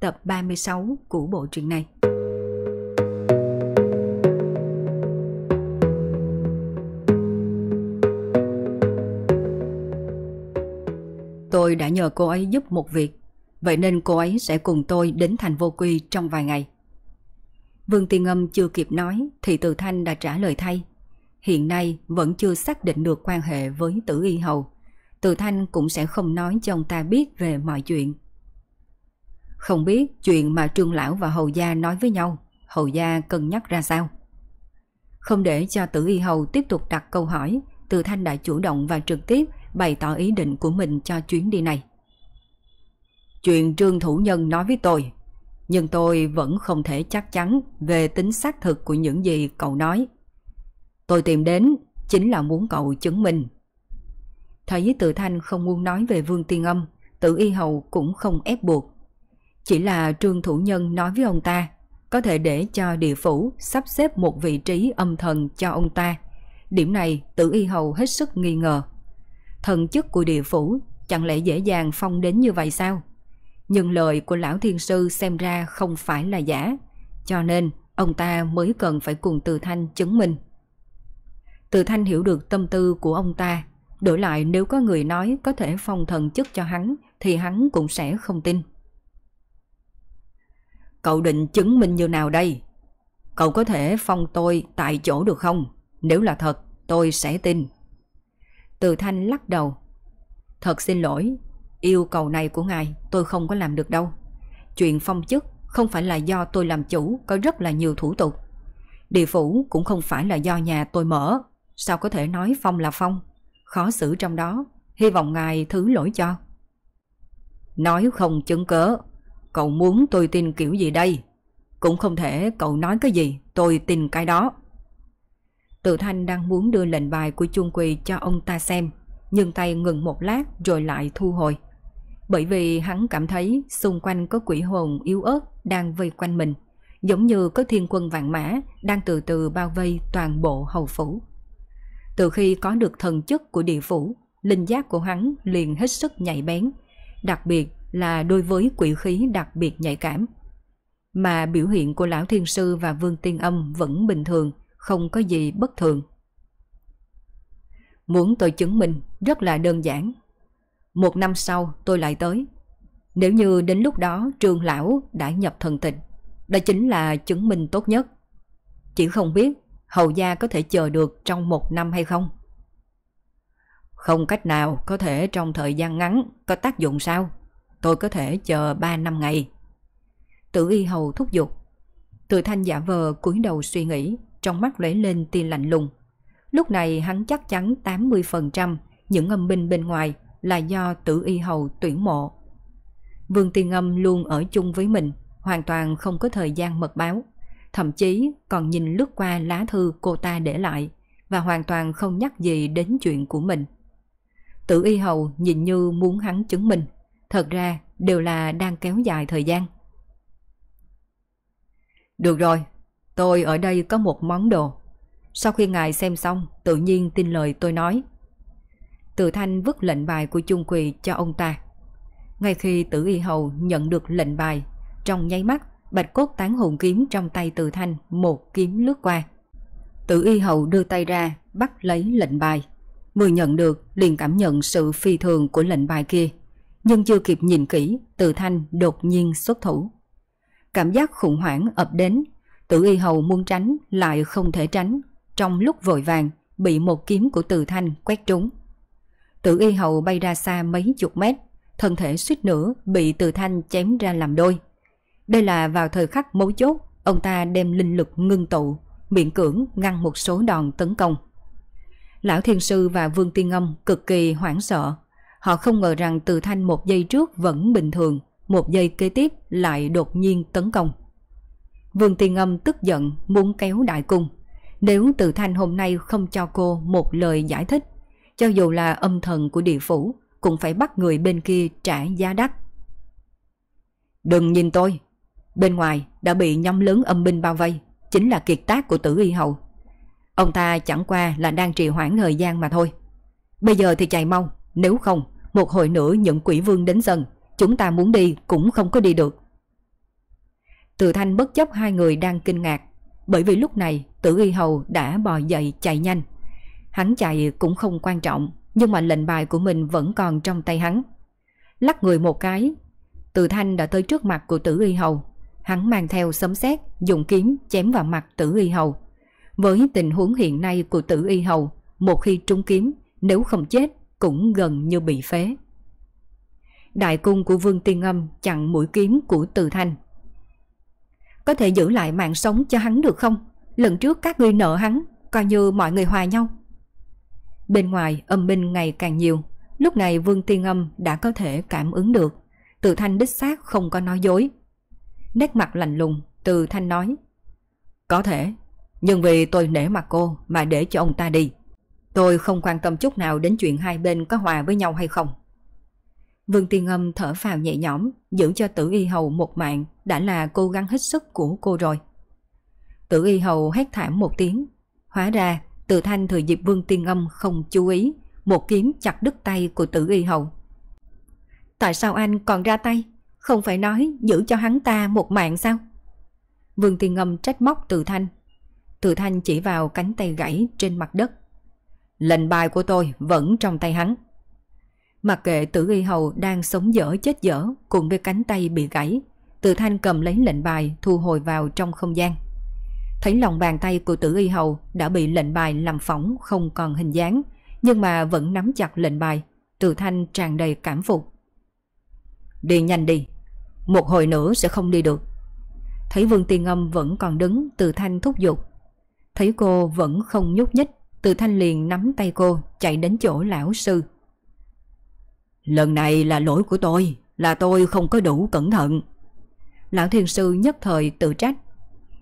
tập 36 của bộ truyện này. Tôi đã nhờ cô ấy giúp một việc, vậy nên cô ấy sẽ cùng tôi đến thành vô quy trong vài ngày. Vương Tiên Âm chưa kịp nói thì Từ Thanh đã trả lời thay. Hiện nay vẫn chưa xác định được quan hệ với tử y hầu. Từ Thanh cũng sẽ không nói cho ông ta biết về mọi chuyện. Không biết chuyện mà Trương Lão và Hầu Gia nói với nhau, Hầu Gia cân nhắc ra sao? Không để cho tử y hầu tiếp tục đặt câu hỏi, Từ Thanh đã chủ động và trực tiếp bày tỏ ý định của mình cho chuyến đi này. Chuyện Trương Thủ Nhân nói với tôi, nhưng tôi vẫn không thể chắc chắn về tính xác thực của những gì cậu nói. Tôi tìm đến chính là muốn cậu chứng minh. Thấy Từ Thanh không muốn nói về Vương Tiên Âm, Tử Y Hầu cũng không ép buộc. Chỉ là Trương Thủ Nhân nói với ông ta có thể để cho địa phủ sắp xếp một vị trí âm thần cho ông ta. Điểm này Tử Y Hầu hết sức nghi ngờ. Thần chức của địa phủ chẳng lẽ dễ dàng phong đến như vậy sao? Nhưng lời của Lão Thiên Sư xem ra không phải là giả, cho nên ông ta mới cần phải cùng Từ Thanh chứng minh. Từ Thanh hiểu được tâm tư của ông ta, đổi lại nếu có người nói có thể phong thần chức cho hắn thì hắn cũng sẽ không tin. Cậu định chứng minh như nào đây? Cậu có thể phong tôi tại chỗ được không? Nếu là thật, tôi sẽ tin. Từ Thanh lắc đầu. Thật xin lỗi, yêu cầu này của ngài tôi không có làm được đâu. Chuyện phong chức không phải là do tôi làm chủ, có rất là nhiều thủ tục. Địa phủ cũng không phải là do nhà tôi mở, sao có thể nói phong là phong. Khó xử trong đó, hy vọng ngài thứ lỗi cho. Nói không chứng cớ, Cậu muốn tôi tin kiểu gì đây? Cũng không thể cậu nói cái gì, tôi tin cái đó. Tự Thanh đang muốn đưa lệnh bài của Chung Quỳ cho ông ta xem, nhưng tay ngừng một lát rồi lại thu hồi. Bởi vì hắn cảm thấy xung quanh có quỷ hồn yếu ớt đang vây quanh mình, giống như có thiên quân vạn mã đang từ từ bao vây toàn bộ hầu phủ. Từ khi có được thần chức của địa phủ, linh giác của hắn liền hết sức nhạy bén, đặc biệt là đối với quỷ khí đặc biệt nhạy cảm. Mà biểu hiện của Lão Thiên Sư và Vương Tiên Âm vẫn bình thường, không có gì bất thường. Muốn tôi chứng minh rất là đơn giản. Một năm sau tôi lại tới. Nếu như đến lúc đó trường lão đã nhập thần tịch, đó chính là chứng minh tốt nhất. Chỉ không biết hầu gia có thể chờ được trong một năm hay không? Không cách nào có thể trong thời gian ngắn có tác dụng sao? Tôi có thể chờ 3 năm ngày. Tử y hầu thúc giục. Tự thanh giả vờ cúi đầu suy nghĩ, trong mắt lóe lên tia lạnh lùng. Lúc này hắn chắc chắn 80% những âm binh bên ngoài là do tử y hầu tuyển mộ. Vương Tiên Âm luôn ở chung với mình, hoàn toàn không có thời gian mật báo. Thậm chí còn nhìn lướt qua lá thư cô ta để lại và hoàn toàn không nhắc gì đến chuyện của mình. Tử y hầu nhìn như muốn hắn chứng minh Thật ra đều là đang kéo dài thời gian. Được rồi, tôi ở đây có một món đồ. Sau khi ngài xem xong, tự nhiên tin lời tôi nói. Từ thanh vứt lệnh bài của chung quỳ cho ông ta. Ngay khi tử y hầu nhận được lệnh bài, trong nháy mắt, bạch cốt tán hồn kiếm trong tay từ thanh một kiếm lướt qua. Tử y hầu đưa tay ra, bắt lấy lệnh bài. Vừa nhận được, liền cảm nhận sự phi thường của lệnh bài kia nhưng chưa kịp nhìn kỹ, Từ Thanh đột nhiên xuất thủ. Cảm giác khủng hoảng ập đến, Tử Y Hầu muốn tránh lại không thể tránh, trong lúc vội vàng bị một kiếm của Từ Thanh quét trúng. Tử Y Hầu bay ra xa mấy chục mét, thân thể suýt nữa bị Từ Thanh chém ra làm đôi. Đây là vào thời khắc mấu chốt, ông ta đem linh lực ngưng tụ, miệng cưỡng ngăn một số đòn tấn công. Lão Thiên Sư và Vương Tiên Âm cực kỳ hoảng sợ, Họ không ngờ rằng từ thanh một giây trước vẫn bình thường, một giây kế tiếp lại đột nhiên tấn công. Vương Tiên Âm tức giận muốn kéo đại cung. Nếu Từ Thanh hôm nay không cho cô một lời giải thích, cho dù là âm thần của địa phủ, cũng phải bắt người bên kia trả giá đắt. Đừng nhìn tôi, bên ngoài đã bị nhóm lớn âm binh bao vây, chính là kiệt tác của tử y hầu. Ông ta chẳng qua là đang trì hoãn thời gian mà thôi. Bây giờ thì chạy mau, nếu không, một hồi nữa những quỷ vương đến dần, chúng ta muốn đi cũng không có đi được. Từ thanh bất chấp hai người đang kinh ngạc, bởi vì lúc này tử y hầu đã bò dậy chạy nhanh. Hắn chạy cũng không quan trọng, nhưng mà lệnh bài của mình vẫn còn trong tay hắn. Lắc người một cái, từ thanh đã tới trước mặt của tử y hầu. Hắn mang theo sấm sét dùng kiếm chém vào mặt tử y hầu. Với tình huống hiện nay của tử y hầu, một khi trúng kiếm, nếu không chết cũng gần như bị phế. Đại cung của Vương Tiên Âm chặn mũi kiếm của Từ Thanh. Có thể giữ lại mạng sống cho hắn được không? Lần trước các ngươi nợ hắn, coi như mọi người hòa nhau. Bên ngoài âm binh ngày càng nhiều, lúc này Vương Tiên Âm đã có thể cảm ứng được. Từ Thanh đích xác không có nói dối. Nét mặt lạnh lùng, Từ Thanh nói. Có thể, nhưng vì tôi nể mặt cô mà để cho ông ta đi. Tôi không quan tâm chút nào đến chuyện hai bên có hòa với nhau hay không. Vương Tiên Âm thở phào nhẹ nhõm, giữ cho tử y hầu một mạng đã là cố gắng hết sức của cô rồi. Tử y hầu hét thảm một tiếng. Hóa ra, tự thanh thừa dịp Vương Tiên Âm không chú ý, một kiếm chặt đứt tay của tử y hầu. Tại sao anh còn ra tay? Không phải nói giữ cho hắn ta một mạng sao? Vương Tiên Âm trách móc Từ Thanh. Từ Thanh chỉ vào cánh tay gãy trên mặt đất. Lệnh bài của tôi vẫn trong tay hắn. Mặc kệ tử y hầu đang sống dở chết dở cùng với cánh tay bị gãy, Từ Thanh cầm lấy lệnh bài thu hồi vào trong không gian. Thấy lòng bàn tay của tử y hầu đã bị lệnh bài làm phỏng không còn hình dáng, nhưng mà vẫn nắm chặt lệnh bài, Từ Thanh tràn đầy cảm phục. Đi nhanh đi, một hồi nữa sẽ không đi được. Thấy Vương Tiên Âm vẫn còn đứng, Từ Thanh thúc giục. Thấy cô vẫn không nhúc nhích, từ Thanh liền nắm tay cô chạy đến chỗ lão sư. Lần này là lỗi của tôi, là tôi không có đủ cẩn thận. Lão thiền sư nhất thời tự trách.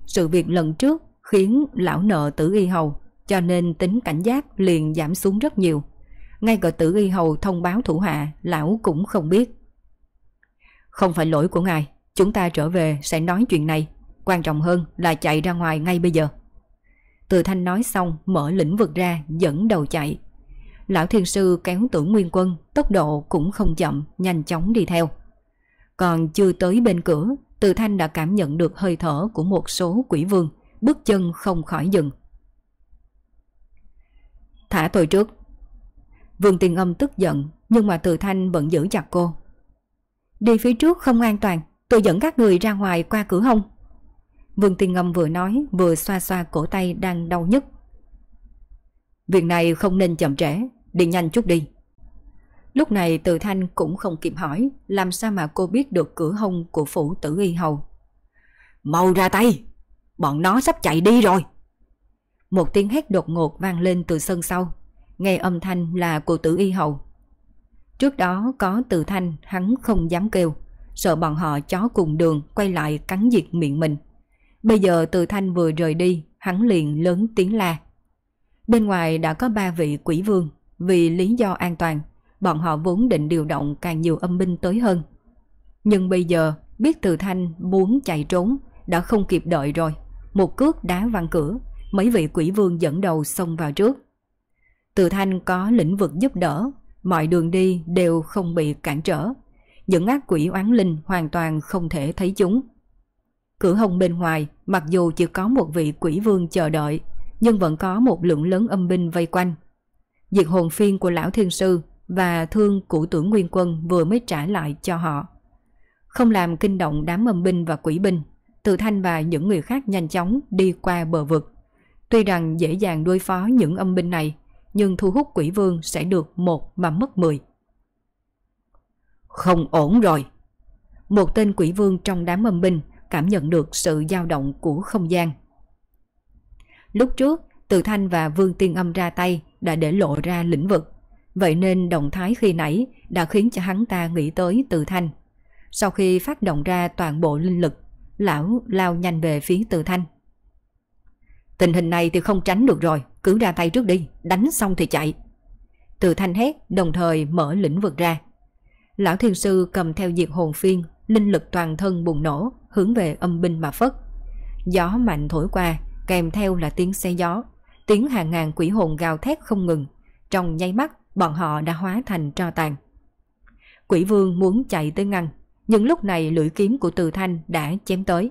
Sự việc lần trước khiến lão nợ tử y hầu, cho nên tính cảnh giác liền giảm xuống rất nhiều. Ngay cả tử y hầu thông báo thủ hạ, lão cũng không biết. Không phải lỗi của ngài, chúng ta trở về sẽ nói chuyện này. Quan trọng hơn là chạy ra ngoài ngay bây giờ. Từ thanh nói xong mở lĩnh vực ra dẫn đầu chạy. Lão thiên sư kéo tưởng nguyên quân, tốc độ cũng không chậm, nhanh chóng đi theo. Còn chưa tới bên cửa, từ thanh đã cảm nhận được hơi thở của một số quỷ vương, bước chân không khỏi dừng. Thả tôi trước. Vương Tiền Âm tức giận, nhưng mà từ thanh vẫn giữ chặt cô. Đi phía trước không an toàn, tôi dẫn các người ra ngoài qua cửa hông. Vương Tiên Ngâm vừa nói vừa xoa xoa cổ tay đang đau nhức. Việc này không nên chậm trễ, đi nhanh chút đi. Lúc này Từ Thanh cũng không kịp hỏi làm sao mà cô biết được cửa hông của phủ tử y hầu. Mau ra tay, bọn nó sắp chạy đi rồi. Một tiếng hét đột ngột vang lên từ sân sau, nghe âm thanh là của tử y hầu. Trước đó có Từ Thanh hắn không dám kêu, sợ bọn họ chó cùng đường quay lại cắn diệt miệng mình. Bây giờ Từ Thanh vừa rời đi, hắn liền lớn tiếng la. Bên ngoài đã có ba vị quỷ vương, vì lý do an toàn, bọn họ vốn định điều động càng nhiều âm binh tới hơn. Nhưng bây giờ, biết Từ Thanh muốn chạy trốn, đã không kịp đợi rồi. Một cước đá văng cửa, mấy vị quỷ vương dẫn đầu xông vào trước. Từ Thanh có lĩnh vực giúp đỡ, mọi đường đi đều không bị cản trở. Những ác quỷ oán linh hoàn toàn không thể thấy chúng. Cửa hồng bên ngoài, mặc dù chỉ có một vị quỷ vương chờ đợi, nhưng vẫn có một lượng lớn âm binh vây quanh. Diệt hồn phiên của lão thiên sư và thương của tưởng nguyên quân vừa mới trả lại cho họ. Không làm kinh động đám âm binh và quỷ binh, Từ Thanh và những người khác nhanh chóng đi qua bờ vực. Tuy rằng dễ dàng đối phó những âm binh này, nhưng thu hút quỷ vương sẽ được một mà mất mười. Không ổn rồi. Một tên quỷ vương trong đám âm binh cảm nhận được sự dao động của không gian. Lúc trước, Từ Thanh và Vương Tiên Âm ra tay đã để lộ ra lĩnh vực. Vậy nên động thái khi nãy đã khiến cho hắn ta nghĩ tới Từ Thanh. Sau khi phát động ra toàn bộ linh lực, lão lao nhanh về phía Từ Thanh. Tình hình này thì không tránh được rồi, cứ ra tay trước đi, đánh xong thì chạy. Từ Thanh hét, đồng thời mở lĩnh vực ra. Lão Thiên Sư cầm theo diệt hồn phiên, linh lực toàn thân bùng nổ, hướng về âm binh mà phất. Gió mạnh thổi qua, kèm theo là tiếng xe gió. Tiếng hàng ngàn quỷ hồn gào thét không ngừng. Trong nháy mắt, bọn họ đã hóa thành tro tàn. Quỷ vương muốn chạy tới ngăn, nhưng lúc này lưỡi kiếm của Từ Thanh đã chém tới.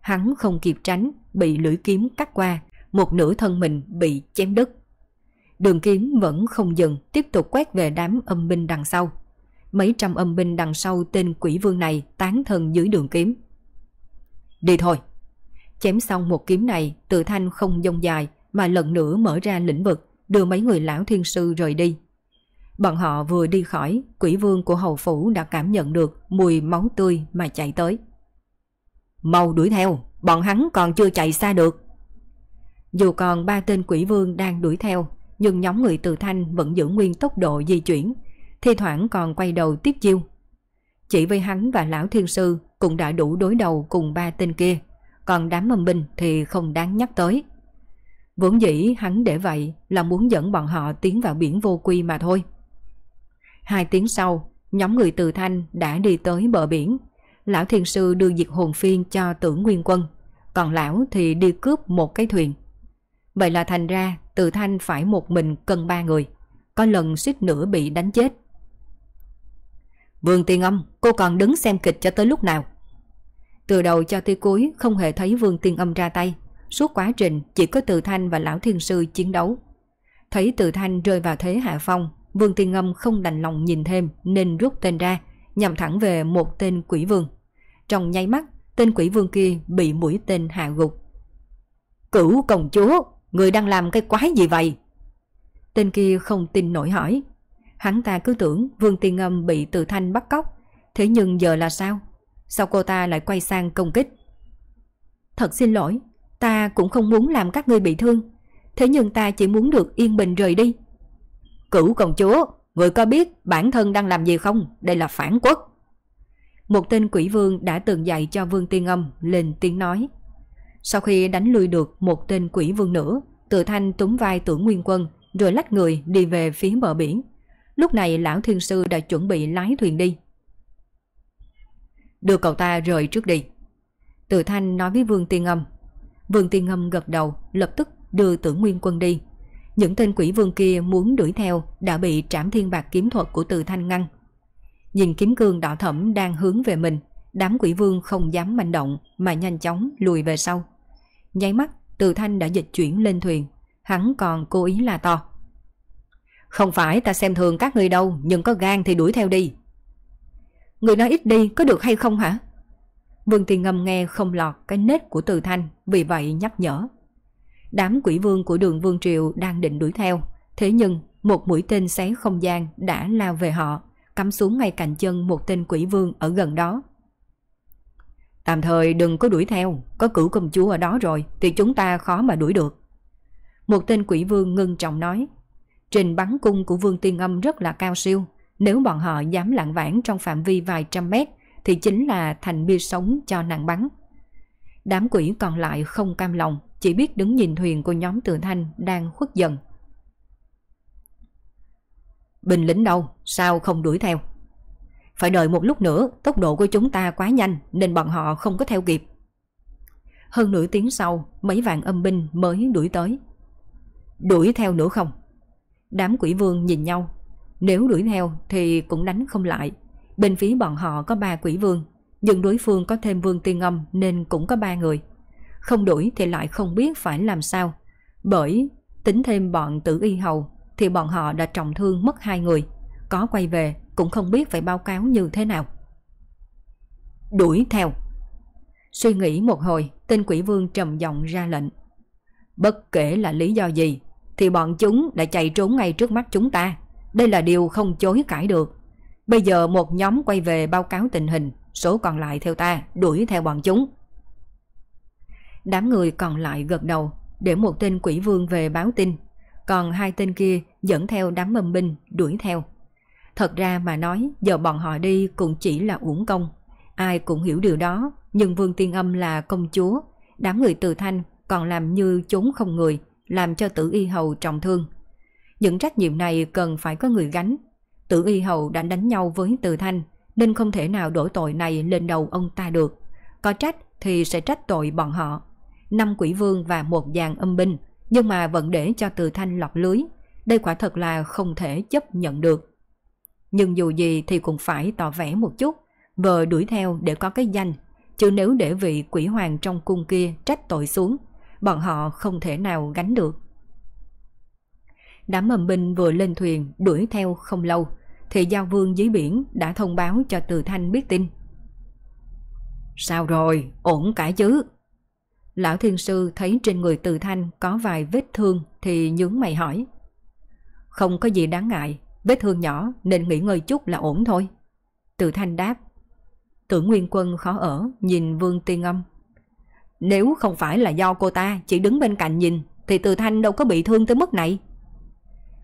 Hắn không kịp tránh, bị lưỡi kiếm cắt qua, một nửa thân mình bị chém đứt. Đường kiếm vẫn không dừng, tiếp tục quét về đám âm binh đằng sau. Mấy trăm âm binh đằng sau tên quỷ vương này tán thân dưới đường kiếm. Đi thôi! Chém xong một kiếm này, tự thanh không dông dài mà lần nữa mở ra lĩnh vực, đưa mấy người lão thiên sư rời đi. Bọn họ vừa đi khỏi, quỷ vương của hầu phủ đã cảm nhận được mùi máu tươi mà chạy tới. Mau đuổi theo, bọn hắn còn chưa chạy xa được. Dù còn ba tên quỷ vương đang đuổi theo, nhưng nhóm người từ thanh vẫn giữ nguyên tốc độ di chuyển, thi thoảng còn quay đầu tiếp chiêu. Chỉ với hắn và lão thiên sư cũng đã đủ đối đầu cùng ba tên kia, còn đám mầm binh thì không đáng nhắc tới. Vốn dĩ hắn để vậy là muốn dẫn bọn họ tiến vào biển vô quy mà thôi. Hai tiếng sau, nhóm người từ thanh đã đi tới bờ biển. Lão thiên sư đưa diệt hồn phiên cho tưởng nguyên quân, còn lão thì đi cướp một cái thuyền. Vậy là thành ra từ thanh phải một mình cần ba người, có lần suýt nữa bị đánh chết. Vương Tiên Âm, cô còn đứng xem kịch cho tới lúc nào? Từ đầu cho tới cuối không hề thấy Vương Tiên Âm ra tay, suốt quá trình chỉ có Từ Thanh và Lão Thiên Sư chiến đấu. Thấy Từ Thanh rơi vào thế hạ phong, Vương Tiên Âm không đành lòng nhìn thêm nên rút tên ra, nhằm thẳng về một tên quỷ vương. Trong nháy mắt, tên quỷ vương kia bị mũi tên hạ gục. Cửu công chúa, người đang làm cái quái gì vậy? Tên kia không tin nổi hỏi. Hắn ta cứ tưởng Vương Tiên Âm bị Từ Thanh bắt cóc, thế nhưng giờ là sao? Sao cô ta lại quay sang công kích? Thật xin lỗi, ta cũng không muốn làm các ngươi bị thương, thế nhưng ta chỉ muốn được yên bình rời đi. Cửu công chúa, người có biết bản thân đang làm gì không? Đây là phản quốc. Một tên quỷ vương đã từng dạy cho vương tiên âm lên tiếng nói. Sau khi đánh lui được một tên quỷ vương nữa, tự thanh túm vai tưởng nguyên quân rồi lách người đi về phía bờ biển. Lúc này lão thiên sư đã chuẩn bị lái thuyền đi. Đưa cậu ta rời trước đi. Tự thanh nói với vương tiên âm. Vương tiên âm gật đầu lập tức đưa tưởng nguyên quân đi những tên quỷ vương kia muốn đuổi theo đã bị trảm thiên bạc kiếm thuật của từ thanh ngăn. Nhìn kiếm cương đỏ thẫm đang hướng về mình, đám quỷ vương không dám manh động mà nhanh chóng lùi về sau. Nháy mắt, từ thanh đã dịch chuyển lên thuyền, hắn còn cố ý là to. Không phải ta xem thường các người đâu, nhưng có gan thì đuổi theo đi. Người nói ít đi có được hay không hả? Vương Tiên Ngâm nghe không lọt cái nết của Từ Thanh, vì vậy nhắc nhở. Đám quỷ vương của đường Vương Triều đang định đuổi theo. Thế nhưng, một mũi tên xé không gian đã lao về họ, cắm xuống ngay cạnh chân một tên quỷ vương ở gần đó. Tạm thời đừng có đuổi theo, có cửu công chúa ở đó rồi thì chúng ta khó mà đuổi được. Một tên quỷ vương ngưng trọng nói, trình bắn cung của vương tiên âm rất là cao siêu, nếu bọn họ dám lạng vãng trong phạm vi vài trăm mét thì chính là thành bia sống cho nàng bắn. Đám quỷ còn lại không cam lòng, chỉ biết đứng nhìn thuyền của nhóm Tự Thanh đang khuất dần. Bình lính đâu, sao không đuổi theo? Phải đợi một lúc nữa, tốc độ của chúng ta quá nhanh nên bọn họ không có theo kịp. Hơn nửa tiếng sau, mấy vạn âm binh mới đuổi tới. Đuổi theo nữa không? Đám quỷ vương nhìn nhau. Nếu đuổi theo thì cũng đánh không lại. Bên phía bọn họ có ba quỷ vương, nhưng đối phương có thêm vương tiên âm nên cũng có ba người không đuổi thì lại không biết phải làm sao. Bởi tính thêm bọn tử y hầu thì bọn họ đã trọng thương mất hai người. Có quay về cũng không biết phải báo cáo như thế nào. Đuổi theo. Suy nghĩ một hồi, tên quỷ vương trầm giọng ra lệnh. Bất kể là lý do gì, thì bọn chúng đã chạy trốn ngay trước mắt chúng ta. Đây là điều không chối cãi được. Bây giờ một nhóm quay về báo cáo tình hình, số còn lại theo ta, đuổi theo bọn chúng. Đám người còn lại gật đầu để một tên quỷ vương về báo tin, còn hai tên kia dẫn theo đám âm binh đuổi theo. Thật ra mà nói giờ bọn họ đi cũng chỉ là uổng công, Ai cũng hiểu điều đó, nhưng Vương Tiên Âm là công chúa, đám người từ thanh còn làm như chốn không người, làm cho tử y hầu trọng thương. Những trách nhiệm này cần phải có người gánh. Tử y hầu đã đánh nhau với từ thanh, nên không thể nào đổ tội này lên đầu ông ta được. Có trách thì sẽ trách tội bọn họ. Năm quỷ vương và một dàn âm binh, nhưng mà vẫn để cho từ thanh lọc lưới. Đây quả thật là không thể chấp nhận được. Nhưng dù gì thì cũng phải tỏ vẻ một chút, vờ đuổi theo để có cái danh. Chứ nếu để vị quỷ hoàng trong cung kia trách tội xuống, bọn họ không thể nào gánh được. Đám mầm binh vừa lên thuyền đuổi theo không lâu, thì giao vương dưới biển đã thông báo cho Từ Thanh biết tin. Sao rồi, ổn cả chứ? Lão thiên sư thấy trên người Từ Thanh có vài vết thương thì nhướng mày hỏi. Không có gì đáng ngại, vết thương nhỏ nên nghỉ ngơi chút là ổn thôi. Từ Thanh đáp. Tưởng Nguyên Quân khó ở, nhìn Vương Tiên Âm. Nếu không phải là do cô ta chỉ đứng bên cạnh nhìn, thì Từ Thanh đâu có bị thương tới mức này.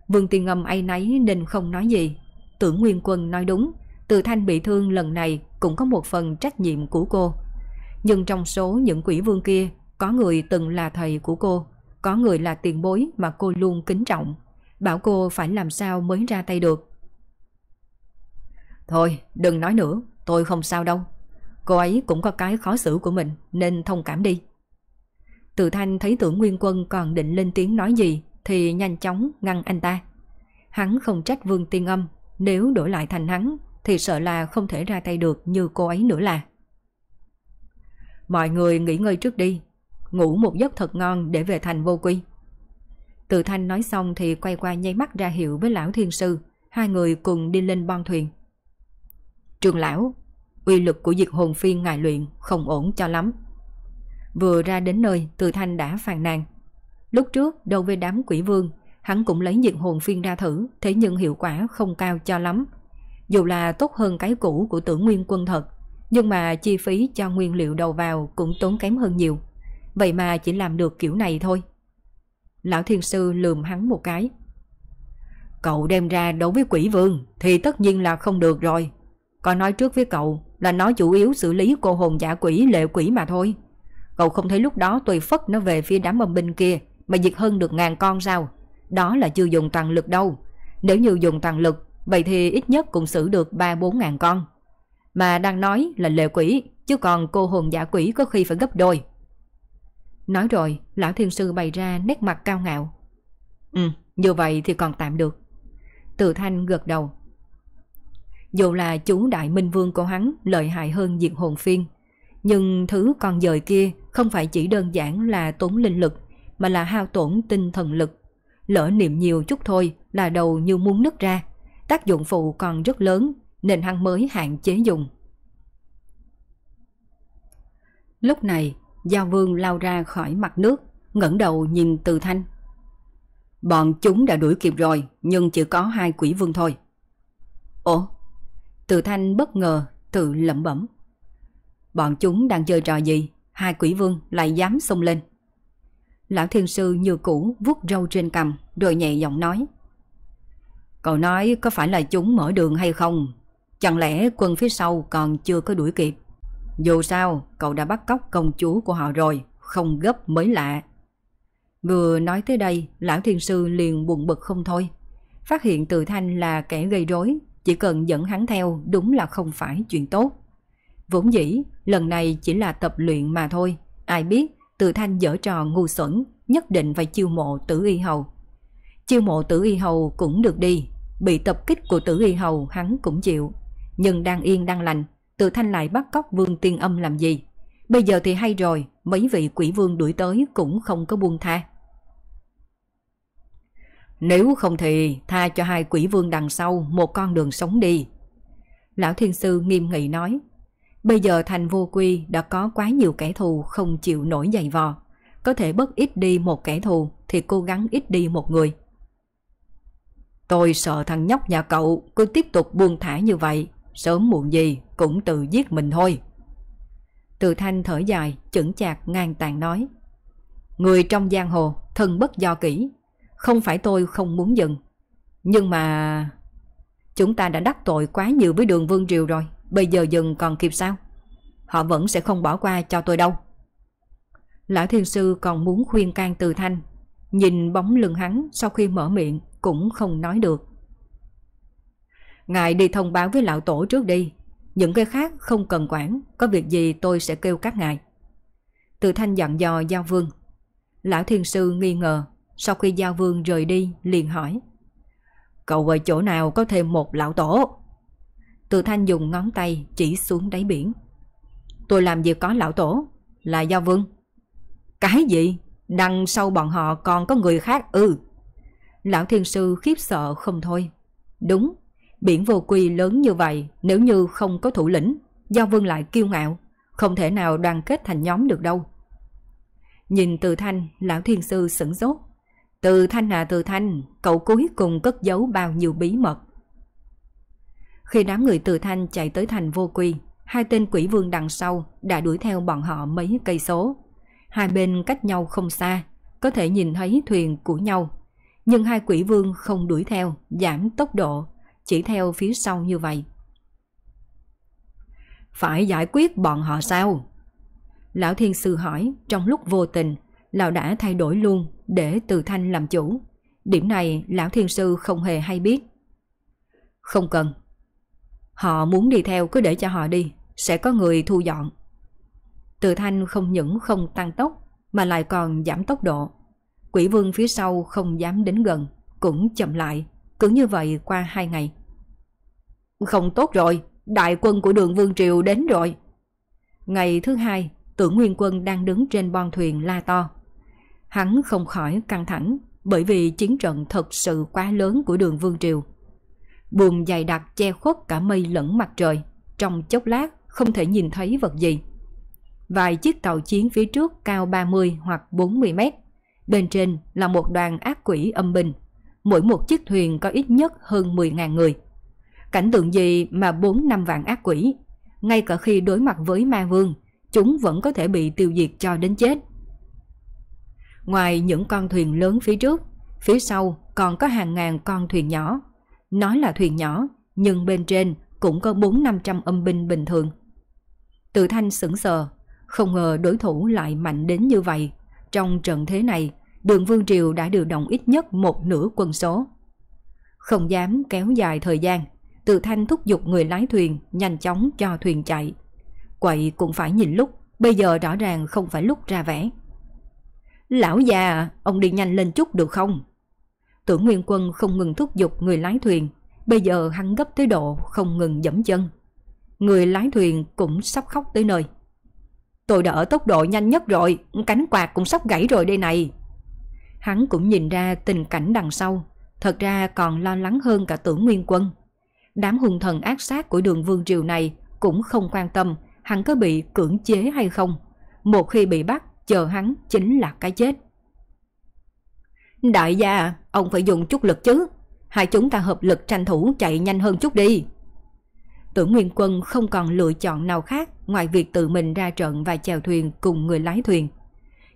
Vương Tiên Ngầm ai nấy nên không nói gì. Tưởng Nguyên Quân nói đúng, Từ Thanh bị thương lần này cũng có một phần trách nhiệm của cô. Nhưng trong số những quỷ vương kia, có người từng là thầy của cô, có người là tiền bối mà cô luôn kính trọng. Bảo cô phải làm sao mới ra tay được. Thôi, đừng nói nữa, tôi không sao đâu. Cô ấy cũng có cái khó xử của mình, nên thông cảm đi. Từ Thanh thấy tưởng Nguyên Quân còn định lên tiếng nói gì, thì nhanh chóng ngăn anh ta. Hắn không trách Vương Tiên Âm, nếu đổi lại thành hắn thì sợ là không thể ra tay được như cô ấy nữa là. Mọi người nghỉ ngơi trước đi, ngủ một giấc thật ngon để về thành vô quy. Từ thanh nói xong thì quay qua nháy mắt ra hiệu với lão thiên sư, hai người cùng đi lên bon thuyền. Trường lão, quy lực của diệt hồn phiên ngài luyện không ổn cho lắm. Vừa ra đến nơi, từ thanh đã phàn nàn. Lúc trước, đâu với đám quỷ vương, hắn cũng lấy diệt hồn phiên ra thử, thế nhưng hiệu quả không cao cho lắm. Dù là tốt hơn cái cũ của tưởng nguyên quân thật, nhưng mà chi phí cho nguyên liệu đầu vào cũng tốn kém hơn nhiều. Vậy mà chỉ làm được kiểu này thôi. Lão thiên sư lườm hắn một cái. Cậu đem ra đấu với quỷ vương thì tất nhiên là không được rồi. Có nói trước với cậu là nó chủ yếu xử lý cô hồn giả quỷ lệ quỷ mà thôi. Cậu không thấy lúc đó tùy phất nó về phía đám âm binh kia mà diệt hơn được ngàn con sao? Đó là chưa dùng toàn lực đâu. Nếu như dùng toàn lực, vậy thì ít nhất cũng xử được 3-4 ngàn con. Mà đang nói là lệ quỷ, chứ còn cô hồn giả quỷ có khi phải gấp đôi. Nói rồi, lão thiên sư bày ra nét mặt cao ngạo. Ừ, như vậy thì còn tạm được. Từ thanh gật đầu. Dù là chú đại minh vương của hắn lợi hại hơn diệt hồn phiên, nhưng thứ con dời kia không phải chỉ đơn giản là tốn linh lực, mà là hao tổn tinh thần lực. Lỡ niệm nhiều chút thôi là đầu như muốn nứt ra, tác dụng phụ còn rất lớn nên hắn mới hạn chế dùng. Lúc này, Giao Vương lao ra khỏi mặt nước, ngẩng đầu nhìn Từ Thanh. Bọn chúng đã đuổi kịp rồi, nhưng chỉ có hai quỷ vương thôi. Ủa? Từ Thanh bất ngờ, tự lẩm bẩm. Bọn chúng đang chơi trò gì? Hai quỷ vương lại dám xông lên. Lão thiên sư như cũ vuốt râu trên cằm, rồi nhẹ giọng nói. Cậu nói có phải là chúng mở đường hay không? Chẳng lẽ quân phía sau còn chưa có đuổi kịp? Dù sao, cậu đã bắt cóc công chúa của họ rồi, không gấp mới lạ. Vừa nói tới đây, lão thiên sư liền buồn bực không thôi. Phát hiện từ thanh là kẻ gây rối, chỉ cần dẫn hắn theo đúng là không phải chuyện tốt. Vốn dĩ, lần này chỉ là tập luyện mà thôi. Ai biết, từ thanh dở trò ngu xuẩn, nhất định phải chiêu mộ tử y hầu. Chiêu mộ tử y hầu cũng được đi, bị tập kích của tử y hầu hắn cũng chịu. Nhưng đang yên đang lành, Tự thanh lại bắt cóc vương tiên âm làm gì Bây giờ thì hay rồi Mấy vị quỷ vương đuổi tới cũng không có buông tha nếu không thì tha cho hai quỷ vương đằng sau Một con đường sống đi Lão thiên sư nghiêm nghị nói Bây giờ thành vô quy đã có quá nhiều kẻ thù không chịu nổi dày vò Có thể bất ít đi một kẻ thù Thì cố gắng ít đi một người Tôi sợ thằng nhóc nhà cậu cứ tiếp tục buông thả như vậy Sớm muộn gì cũng tự giết mình thôi. Từ thanh thở dài, chững chạc ngang tàn nói. Người trong giang hồ, thân bất do kỹ. Không phải tôi không muốn dừng. Nhưng mà... Chúng ta đã đắc tội quá nhiều với đường Vương Triều rồi. Bây giờ dừng còn kịp sao? họ vẫn sẽ không bỏ qua cho tôi đâu. Lão thiên sư còn muốn khuyên can từ thanh, nhìn bóng lưng hắn sau khi mở miệng cũng không nói được. Ngài đi thông báo với lão tổ trước đi, những cái khác không cần quản, có việc gì tôi sẽ kêu các ngài. Từ thanh dặn dò Giao Vương. Lão thiên sư nghi ngờ, sau khi Giao Vương rời đi liền hỏi. Cậu ở chỗ nào có thêm một lão tổ? Từ thanh dùng ngón tay chỉ xuống đáy biển. Tôi làm gì có lão tổ, là Giao Vương. Cái gì? Đằng sau bọn họ còn có người khác ư? Ừ. Lão thiên sư khiếp sợ không thôi. Đúng, biển vô quy lớn như vậy nếu như không có thủ lĩnh, Giao Vương lại kiêu ngạo, không thể nào đoàn kết thành nhóm được đâu. Nhìn từ thanh, lão thiên sư sửng sốt. Từ thanh à từ thanh, cậu cuối cùng cất giấu bao nhiêu bí mật. Khi đám người từ thanh chạy tới thành vô quy, hai tên quỷ vương đằng sau đã đuổi theo bọn họ mấy cây số. Hai bên cách nhau không xa, có thể nhìn thấy thuyền của nhau. Nhưng hai quỷ vương không đuổi theo, giảm tốc độ, chỉ theo phía sau như vậy. Phải giải quyết bọn họ sao? Lão Thiên Sư hỏi trong lúc vô tình, Lão đã thay đổi luôn để từ thanh làm chủ. Điểm này Lão Thiên Sư không hề hay biết. Không cần. Họ muốn đi theo cứ để cho họ đi, sẽ có người thu dọn. Từ thanh không những không tăng tốc mà lại còn giảm tốc độ. Quỷ vương phía sau không dám đến gần, cũng chậm lại, cứ như vậy qua hai ngày. Không tốt rồi, đại quân của đường Vương Triều đến rồi. Ngày thứ hai, tưởng Nguyên Quân đang đứng trên bon thuyền la to. Hắn không khỏi căng thẳng bởi vì chiến trận thật sự quá lớn của đường Vương Triều. Buồn dày đặc che khuất cả mây lẫn mặt trời, trong chốc lát không thể nhìn thấy vật gì. Vài chiếc tàu chiến phía trước cao 30 hoặc 40 mét, bên trên là một đoàn ác quỷ âm binh. Mỗi một chiếc thuyền có ít nhất hơn 10.000 người. Cảnh tượng gì mà 4 năm vạn ác quỷ, ngay cả khi đối mặt với ma vương, chúng vẫn có thể bị tiêu diệt cho đến chết. Ngoài những con thuyền lớn phía trước, phía sau còn có hàng ngàn con thuyền nhỏ. Nói là thuyền nhỏ, nhưng bên trên cũng có 4-500 âm binh bình thường. Tự thanh sững sờ, không ngờ đối thủ lại mạnh đến như vậy. Trong trận thế này, đường Vương Triều đã điều động ít nhất một nửa quân số. Không dám kéo dài thời gian, Tự thanh thúc giục người lái thuyền nhanh chóng cho thuyền chạy. Quậy cũng phải nhìn lúc, bây giờ rõ ràng không phải lúc ra vẽ. Lão già, ông đi nhanh lên chút được không? Tưởng Nguyên Quân không ngừng thúc giục người lái thuyền, bây giờ hắn gấp tới độ không ngừng dẫm chân. Người lái thuyền cũng sắp khóc tới nơi. Tôi đã ở tốc độ nhanh nhất rồi, cánh quạt cũng sắp gãy rồi đây này. Hắn cũng nhìn ra tình cảnh đằng sau, thật ra còn lo lắng hơn cả tưởng Nguyên Quân. Đám hung thần ác sát của đường vương triều này cũng không quan tâm hắn có bị cưỡng chế hay không. Một khi bị bắt, chờ hắn chính là cái chết. Đại gia, ông phải dùng chút lực chứ. Hai chúng ta hợp lực tranh thủ chạy nhanh hơn chút đi. Tưởng Nguyên Quân không còn lựa chọn nào khác ngoài việc tự mình ra trận và chèo thuyền cùng người lái thuyền.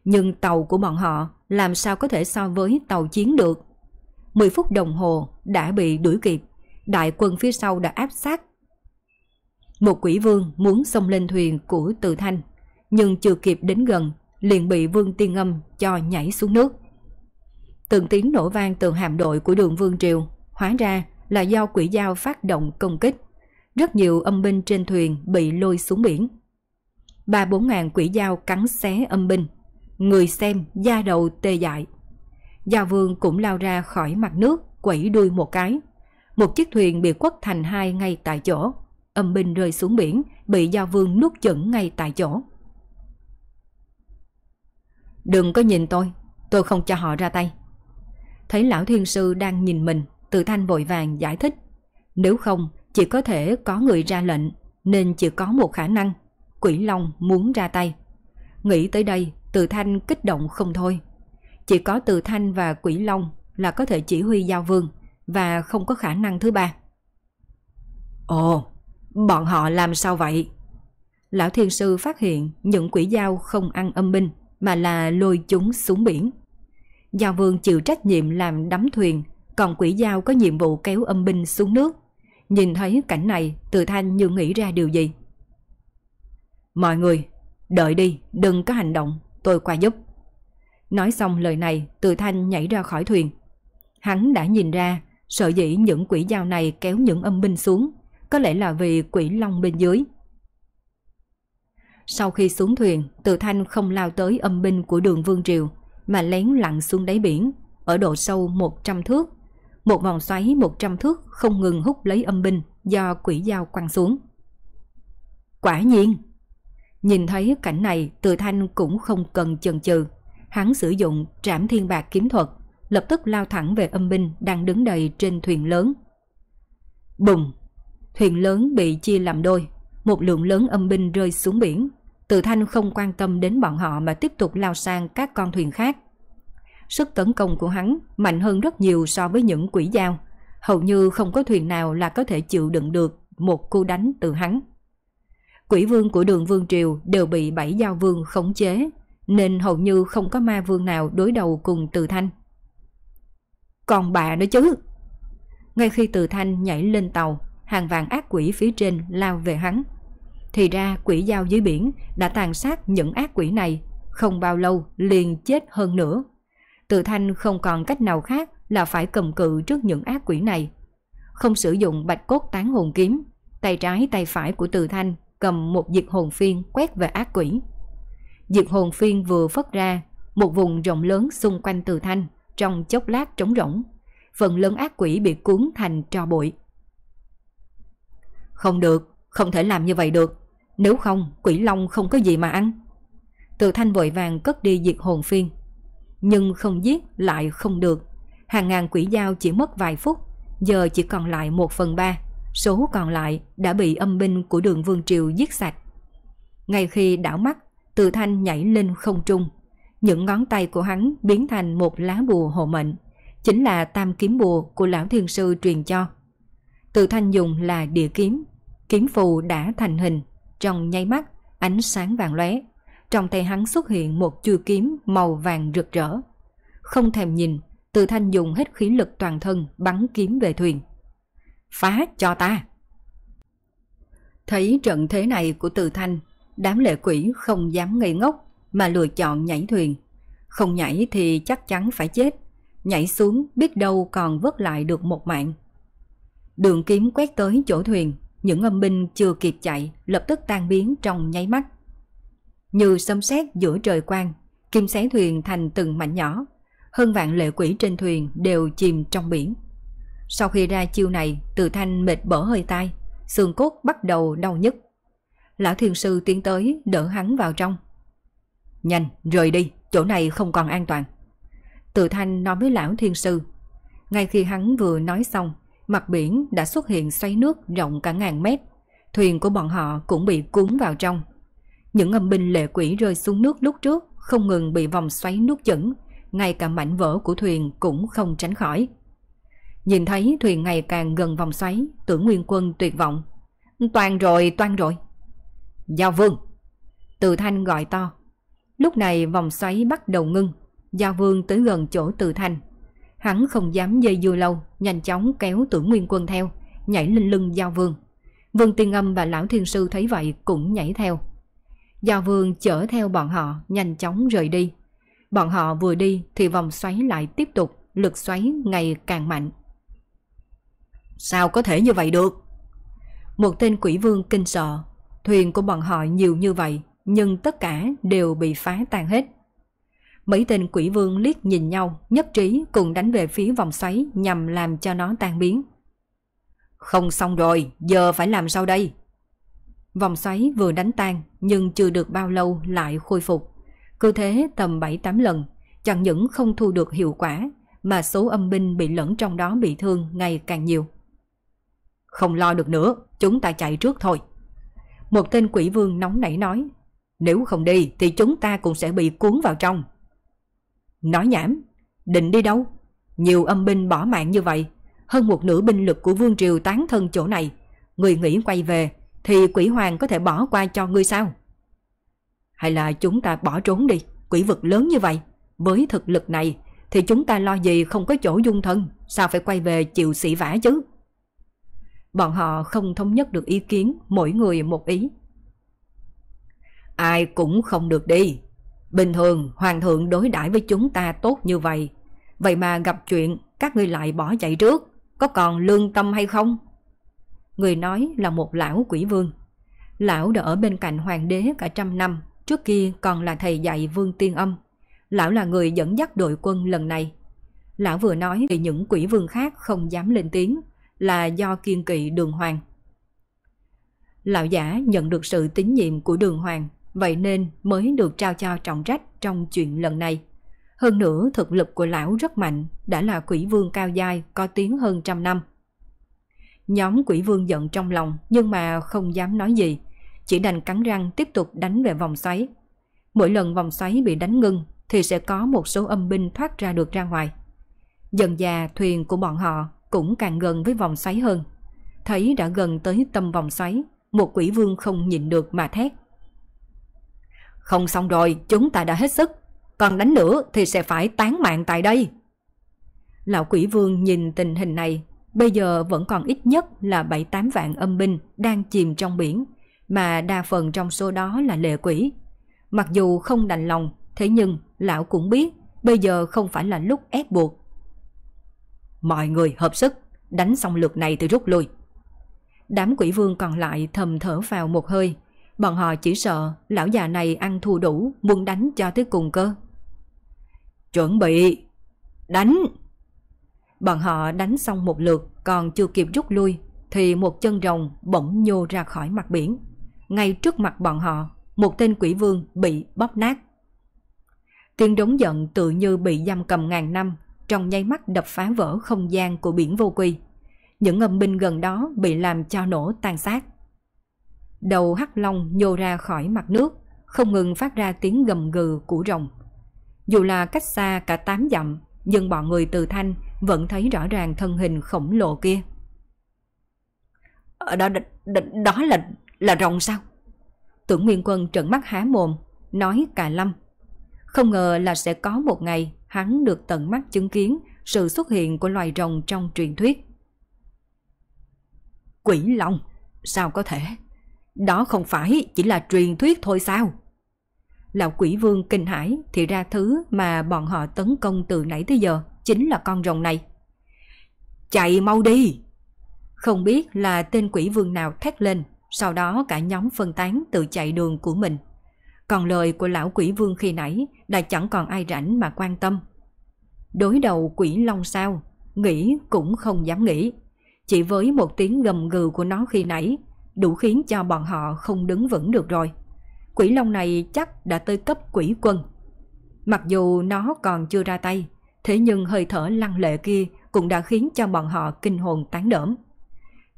Nhưng tàu của bọn họ làm sao có thể so với tàu chiến được. 10 phút đồng hồ đã bị đuổi kịp đại quân phía sau đã áp sát. Một quỷ vương muốn xông lên thuyền của Từ Thanh, nhưng chưa kịp đến gần, liền bị vương tiên âm cho nhảy xuống nước. Từng tiếng nổ vang từ hạm đội của đường Vương Triều, hóa ra là do quỷ dao phát động công kích. Rất nhiều âm binh trên thuyền bị lôi xuống biển. Ba bốn ngàn quỷ dao cắn xé âm binh. Người xem da đầu tê dại. Giao vương cũng lao ra khỏi mặt nước, quẩy đuôi một cái, một chiếc thuyền bị quất thành hai ngay tại chỗ. Âm binh rơi xuống biển, bị Giao Vương nuốt chửng ngay tại chỗ. Đừng có nhìn tôi, tôi không cho họ ra tay. Thấy lão thiên sư đang nhìn mình, từ thanh vội vàng giải thích. Nếu không, chỉ có thể có người ra lệnh, nên chỉ có một khả năng, quỷ long muốn ra tay. Nghĩ tới đây, từ thanh kích động không thôi. Chỉ có từ thanh và quỷ long là có thể chỉ huy giao vương, và không có khả năng thứ ba. Ồ, bọn họ làm sao vậy? Lão Thiên Sư phát hiện những quỷ dao không ăn âm binh mà là lôi chúng xuống biển. Giao vương chịu trách nhiệm làm đắm thuyền, còn quỷ dao có nhiệm vụ kéo âm binh xuống nước. Nhìn thấy cảnh này, từ thanh như nghĩ ra điều gì. Mọi người, đợi đi, đừng có hành động, tôi qua giúp. Nói xong lời này, Từ Thanh nhảy ra khỏi thuyền. Hắn đã nhìn ra, sợ dĩ những quỷ dao này kéo những âm binh xuống, có lẽ là vì quỷ long bên dưới. Sau khi xuống thuyền, Từ Thanh không lao tới âm binh của đường Vương Triều, mà lén lặn xuống đáy biển, ở độ sâu 100 thước. Một vòng xoáy 100 thước không ngừng hút lấy âm binh do quỷ dao quăng xuống. Quả nhiên! Nhìn thấy cảnh này, Từ Thanh cũng không cần chần chừ. Hắn sử dụng trảm thiên bạc kiếm thuật, lập tức lao thẳng về âm binh đang đứng đầy trên thuyền lớn. Bùng! Thuyền lớn bị chia làm đôi, một lượng lớn âm binh rơi xuống biển. Tự Thanh không quan tâm đến bọn họ mà tiếp tục lao sang các con thuyền khác. Sức tấn công của hắn mạnh hơn rất nhiều so với những quỷ dao. Hầu như không có thuyền nào là có thể chịu đựng được một cú đánh từ hắn. Quỷ vương của đường vương triều đều bị bảy giao vương khống chế, nên hầu như không có ma vương nào đối đầu cùng Từ Thanh. Còn bà nữa chứ! Ngay khi Từ Thanh nhảy lên tàu, hàng vàng ác quỷ phía trên lao về hắn. Thì ra quỷ giao dưới biển đã tàn sát những ác quỷ này, không bao lâu liền chết hơn nữa. Từ thanh không còn cách nào khác là phải cầm cự trước những ác quỷ này. Không sử dụng bạch cốt tán hồn kiếm, tay trái tay phải của từ thanh cầm một diệt hồn phiên quét về ác quỷ. Diệt hồn phiên vừa phất ra, một vùng rộng lớn xung quanh từ thanh, trong chốc lát trống rỗng. Phần lớn ác quỷ bị cuốn thành tro bụi. Không được, không thể làm như vậy được. Nếu không, quỷ long không có gì mà ăn. Từ thanh vội vàng cất đi diệt hồn phiên. Nhưng không giết lại không được. Hàng ngàn quỷ dao chỉ mất vài phút, giờ chỉ còn lại một phần ba. Số còn lại đã bị âm binh của đường Vương Triều giết sạch. Ngay khi đảo mắt, từ thanh nhảy lên không trung. Những ngón tay của hắn biến thành một lá bùa hộ mệnh. Chính là tam kiếm bùa của lão thiên sư truyền cho. Từ thanh dùng là địa kiếm. Kiếm phù đã thành hình. Trong nháy mắt, ánh sáng vàng lóe. Trong tay hắn xuất hiện một chuôi kiếm màu vàng rực rỡ. Không thèm nhìn, từ thanh dùng hết khí lực toàn thân bắn kiếm về thuyền. Phá cho ta! Thấy trận thế này của từ thanh, đám lệ quỷ không dám ngây ngốc mà lựa chọn nhảy thuyền. Không nhảy thì chắc chắn phải chết. Nhảy xuống biết đâu còn vớt lại được một mạng. Đường kiếm quét tới chỗ thuyền, những âm binh chưa kịp chạy lập tức tan biến trong nháy mắt. Như xâm xét giữa trời quang, kim xé thuyền thành từng mảnh nhỏ. Hơn vạn lệ quỷ trên thuyền đều chìm trong biển. Sau khi ra chiêu này, từ thanh mệt bở hơi tai, xương cốt bắt đầu đau nhức. Lão thiên sư tiến tới đỡ hắn vào trong. Nhanh, rời đi, chỗ này không còn an toàn. Từ thanh nói với lão thiên sư. Ngay khi hắn vừa nói xong, mặt biển đã xuất hiện xoáy nước rộng cả ngàn mét. Thuyền của bọn họ cũng bị cuốn vào trong. Những âm binh lệ quỷ rơi xuống nước lúc trước không ngừng bị vòng xoáy nuốt chửng, ngay cả mảnh vỡ của thuyền cũng không tránh khỏi. Nhìn thấy thuyền ngày càng gần vòng xoáy, tưởng nguyên quân tuyệt vọng. Toàn rồi, toàn rồi. Giao vương! Từ thanh gọi to. Lúc này vòng xoáy bắt đầu ngưng. Giao vương tới gần chỗ từ thanh. Hắn không dám dây dưa lâu, nhanh chóng kéo tưởng nguyên quân theo, nhảy lên lưng giao vương. Vương Tiên Âm và Lão Thiên Sư thấy vậy cũng nhảy theo. Giao vương chở theo bọn họ nhanh chóng rời đi. Bọn họ vừa đi thì vòng xoáy lại tiếp tục, lực xoáy ngày càng mạnh. Sao có thể như vậy được? Một tên quỷ vương kinh sợ, thuyền của bọn họ nhiều như vậy, nhưng tất cả đều bị phá tan hết. Mấy tên quỷ vương liếc nhìn nhau, nhất trí cùng đánh về phía vòng xoáy nhằm làm cho nó tan biến. Không xong rồi, giờ phải làm sao đây? Vòng xoáy vừa đánh tan nhưng chưa được bao lâu lại khôi phục. Cứ thế tầm 7-8 lần, chẳng những không thu được hiệu quả mà số âm binh bị lẫn trong đó bị thương ngày càng nhiều. Không lo được nữa, chúng ta chạy trước thôi. Một tên quỷ vương nóng nảy nói, nếu không đi thì chúng ta cũng sẽ bị cuốn vào trong. Nói nhảm, định đi đâu? Nhiều âm binh bỏ mạng như vậy, hơn một nửa binh lực của vương triều tán thân chỗ này. Người nghĩ quay về thì quỷ hoàng có thể bỏ qua cho ngươi sao? Hay là chúng ta bỏ trốn đi, quỷ vực lớn như vậy, với thực lực này thì chúng ta lo gì không có chỗ dung thân, sao phải quay về chịu sĩ vả chứ? Bọn họ không thống nhất được ý kiến, mỗi người một ý. Ai cũng không được đi. Bình thường hoàng thượng đối đãi với chúng ta tốt như vậy. Vậy mà gặp chuyện các ngươi lại bỏ chạy trước. Có còn lương tâm hay không? Người nói là một lão quỷ vương. Lão đã ở bên cạnh hoàng đế cả trăm năm. Trước kia còn là thầy dạy vương tiên âm. Lão là người dẫn dắt đội quân lần này. Lão vừa nói thì những quỷ vương khác không dám lên tiếng là do kiên kỵ đường hoàng. Lão giả nhận được sự tín nhiệm của đường hoàng, vậy nên mới được trao cho trọng trách trong chuyện lần này. Hơn nữa thực lực của lão rất mạnh, đã là quỷ vương cao giai có tiếng hơn trăm năm. Nhóm quỷ vương giận trong lòng nhưng mà không dám nói gì, chỉ đành cắn răng tiếp tục đánh về vòng xoáy. Mỗi lần vòng xoáy bị đánh ngưng thì sẽ có một số âm binh thoát ra được ra ngoài. Dần già thuyền của bọn họ cũng càng gần với vòng xoáy hơn. Thấy đã gần tới tâm vòng xoáy, một quỷ vương không nhịn được mà thét. Không xong rồi, chúng ta đã hết sức. Còn đánh nữa thì sẽ phải tán mạng tại đây. Lão quỷ vương nhìn tình hình này, bây giờ vẫn còn ít nhất là 7-8 vạn âm binh đang chìm trong biển, mà đa phần trong số đó là lệ quỷ. Mặc dù không đành lòng, thế nhưng lão cũng biết bây giờ không phải là lúc ép buộc. Mọi người hợp sức, đánh xong lượt này thì rút lui. Đám quỷ vương còn lại thầm thở vào một hơi. Bọn họ chỉ sợ lão già này ăn thua đủ, muốn đánh cho tới cùng cơ. Chuẩn bị! Đánh! Bọn họ đánh xong một lượt còn chưa kịp rút lui thì một chân rồng bỗng nhô ra khỏi mặt biển. Ngay trước mặt bọn họ, một tên quỷ vương bị bóp nát. Tiếng đống giận tự như bị giam cầm ngàn năm, trong nháy mắt đập phá vỡ không gian của biển vô quy những âm binh gần đó bị làm cho nổ tan xác. Đầu hắc long nhô ra khỏi mặt nước, không ngừng phát ra tiếng gầm gừ của rồng. Dù là cách xa cả tám dặm, nhưng bọn người từ thanh vẫn thấy rõ ràng thân hình khổng lồ kia. Ở đó, đó, đó là là rồng sao? Tưởng Nguyên Quân trợn mắt há mồm, nói cả lâm. Không ngờ là sẽ có một ngày hắn được tận mắt chứng kiến sự xuất hiện của loài rồng trong truyền thuyết. Quỷ Long? Sao có thể? Đó không phải chỉ là truyền thuyết thôi sao? Lão quỷ vương kinh hãi thì ra thứ mà bọn họ tấn công từ nãy tới giờ chính là con rồng này. Chạy mau đi! Không biết là tên quỷ vương nào thét lên, sau đó cả nhóm phân tán tự chạy đường của mình. Còn lời của lão quỷ vương khi nãy đã chẳng còn ai rảnh mà quan tâm. Đối đầu quỷ long sao, nghĩ cũng không dám nghĩ. Chỉ với một tiếng gầm gừ của nó khi nãy, đủ khiến cho bọn họ không đứng vững được rồi. Quỷ long này chắc đã tới cấp quỷ quân. Mặc dù nó còn chưa ra tay, thế nhưng hơi thở lăng lệ kia cũng đã khiến cho bọn họ kinh hồn tán đỡm.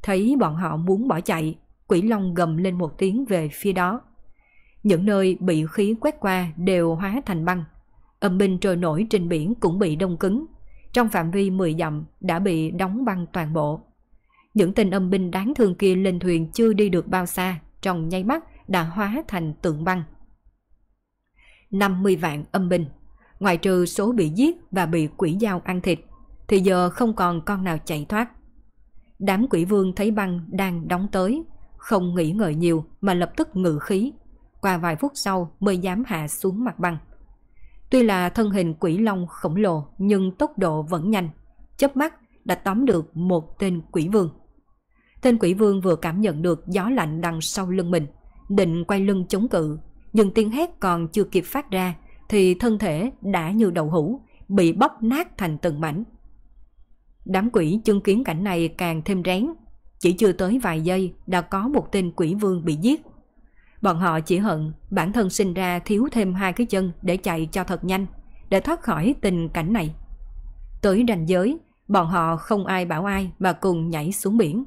Thấy bọn họ muốn bỏ chạy, quỷ long gầm lên một tiếng về phía đó. Những nơi bị khí quét qua đều hóa thành băng. Âm binh trôi nổi trên biển cũng bị đông cứng. Trong phạm vi 10 dặm đã bị đóng băng toàn bộ. Những tên âm binh đáng thương kia lên thuyền chưa đi được bao xa, trong nháy mắt đã hóa thành tượng băng. 50 vạn âm binh, ngoài trừ số bị giết và bị quỷ dao ăn thịt, thì giờ không còn con nào chạy thoát. Đám quỷ vương thấy băng đang đóng tới, không nghĩ ngợi nhiều mà lập tức ngự khí. Qua vài phút sau mới dám hạ xuống mặt băng. Tuy là thân hình quỷ long khổng lồ nhưng tốc độ vẫn nhanh, chớp mắt đã tóm được một tên quỷ vương. Tên quỷ vương vừa cảm nhận được gió lạnh đằng sau lưng mình, định quay lưng chống cự, nhưng tiếng hét còn chưa kịp phát ra thì thân thể đã như đầu hũ, bị bóc nát thành từng mảnh. Đám quỷ chứng kiến cảnh này càng thêm rén, chỉ chưa tới vài giây đã có một tên quỷ vương bị giết. Bọn họ chỉ hận bản thân sinh ra thiếu thêm hai cái chân để chạy cho thật nhanh, để thoát khỏi tình cảnh này. Tới ranh giới, bọn họ không ai bảo ai mà cùng nhảy xuống biển.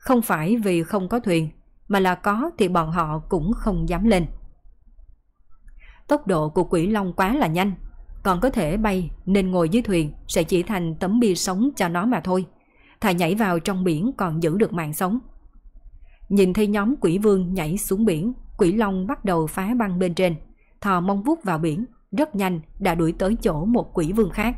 Không phải vì không có thuyền, mà là có thì bọn họ cũng không dám lên. Tốc độ của quỷ long quá là nhanh, còn có thể bay nên ngồi dưới thuyền sẽ chỉ thành tấm bia sống cho nó mà thôi. Thà nhảy vào trong biển còn giữ được mạng sống. Nhìn thấy nhóm quỷ vương nhảy xuống biển, quỷ long bắt đầu phá băng bên trên, thò mông vút vào biển, rất nhanh đã đuổi tới chỗ một quỷ vương khác.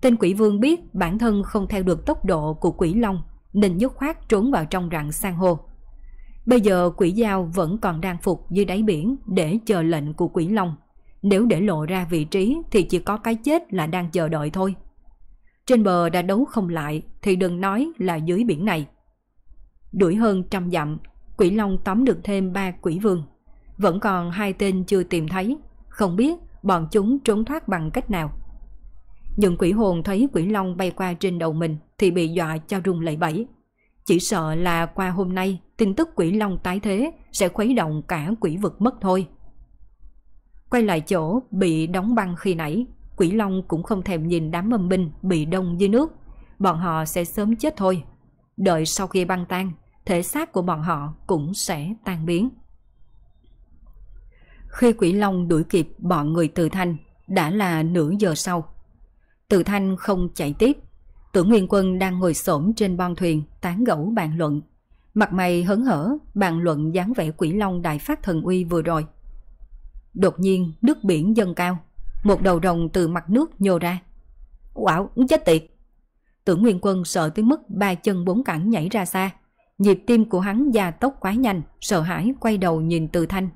Tên quỷ vương biết bản thân không theo được tốc độ của quỷ long nên dứt khoát trốn vào trong rặng san hô. Bây giờ quỷ dao vẫn còn đang phục dưới đáy biển để chờ lệnh của quỷ long. Nếu để lộ ra vị trí thì chỉ có cái chết là đang chờ đợi thôi. Trên bờ đã đấu không lại thì đừng nói là dưới biển này. Đuổi hơn trăm dặm, quỷ long tóm được thêm ba quỷ vương. Vẫn còn hai tên chưa tìm thấy, không biết bọn chúng trốn thoát bằng cách nào. Nhưng quỷ hồn thấy quỷ long bay qua trên đầu mình thì bị dọa cho rung lẩy bẩy. Chỉ sợ là qua hôm nay tin tức quỷ long tái thế sẽ khuấy động cả quỷ vực mất thôi. Quay lại chỗ bị đóng băng khi nãy, quỷ long cũng không thèm nhìn đám âm binh bị đông dưới nước. Bọn họ sẽ sớm chết thôi. Đợi sau khi băng tan, thể xác của bọn họ cũng sẽ tan biến. Khi quỷ long đuổi kịp bọn người từ thanh, đã là nửa giờ sau. Từ thanh không chạy tiếp. Tưởng Nguyên Quân đang ngồi xổm trên bon thuyền tán gẫu bàn luận. Mặt mày hớn hở, bàn luận dáng vẻ quỷ long đại phát thần uy vừa rồi. Đột nhiên nước biển dâng cao, một đầu rồng từ mặt nước nhô ra. Wow, chết tiệt! Tưởng Nguyên Quân sợ tới mức ba chân bốn cẳng nhảy ra xa. Nhịp tim của hắn gia tốc quá nhanh, sợ hãi quay đầu nhìn Từ Thanh.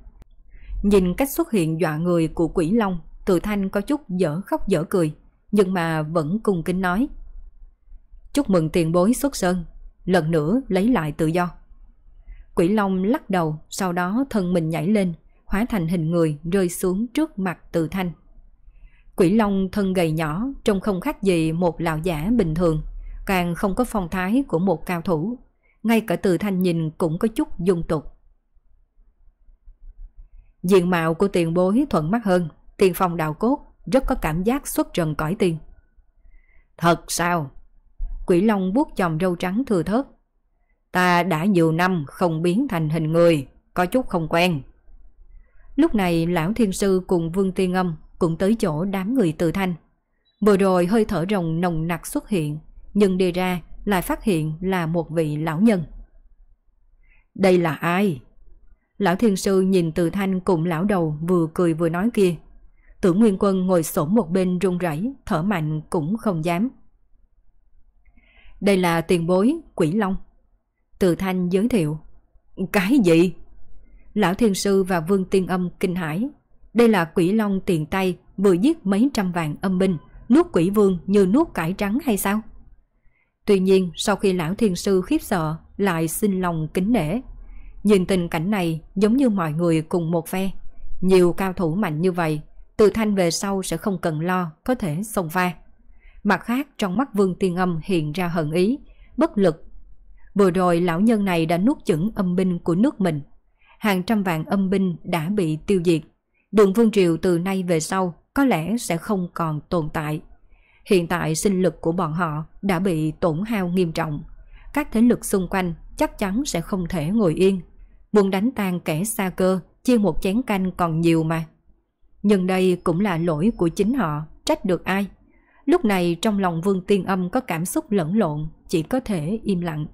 Nhìn cách xuất hiện dọa người của quỷ long, Từ Thanh có chút dở khóc dở cười, nhưng mà vẫn cung kính nói. Chúc mừng tiền bối xuất sơn, lần nữa lấy lại tự do. Quỷ long lắc đầu, sau đó thân mình nhảy lên, hóa thành hình người rơi xuống trước mặt Từ Thanh. Quỷ long thân gầy nhỏ, trông không khác gì một lão giả bình thường, càng không có phong thái của một cao thủ. Ngay cả Từ Thanh nhìn cũng có chút dung tục. Diện mạo của tiền bối thuận mắt hơn, tiền phong đạo cốt, rất có cảm giác xuất trần cõi tiền. Thật sao? Quỷ Long buốt chòm râu trắng thừa thớt. Ta đã nhiều năm không biến thành hình người, có chút không quen. Lúc này lão thiên sư cùng Vương Tiên Âm cũng tới chỗ đám người từ thanh. Vừa rồi hơi thở rồng nồng nặc xuất hiện, nhưng đi ra lại phát hiện là một vị lão nhân. Đây là ai? Lão thiên sư nhìn từ thanh cùng lão đầu vừa cười vừa nói kia. Tưởng Nguyên Quân ngồi xổm một bên run rẩy, thở mạnh cũng không dám. Đây là tiền bối, quỷ long. Từ thanh giới thiệu. Cái gì? Lão thiên sư và vương tiên âm kinh hãi. Đây là quỷ long tiền tay vừa giết mấy trăm vạn âm binh, nuốt quỷ vương như nuốt cải trắng hay sao? Tuy nhiên sau khi lão thiên sư khiếp sợ lại xin lòng kính nể. Nhìn tình cảnh này giống như mọi người cùng một phe. Nhiều cao thủ mạnh như vậy, từ thanh về sau sẽ không cần lo có thể xông pha. Mặt khác trong mắt vương tiên âm hiện ra hận ý, bất lực. Vừa rồi lão nhân này đã nuốt chửng âm binh của nước mình. Hàng trăm vạn âm binh đã bị tiêu diệt. Đường Vương Triều từ nay về sau có lẽ sẽ không còn tồn tại. Hiện tại sinh lực của bọn họ đã bị tổn hao nghiêm trọng. Các thế lực xung quanh chắc chắn sẽ không thể ngồi yên. Muốn đánh tan kẻ xa cơ, chia một chén canh còn nhiều mà. Nhưng đây cũng là lỗi của chính họ, trách được ai. Lúc này trong lòng Vương Tiên Âm có cảm xúc lẫn lộn, chỉ có thể im lặng.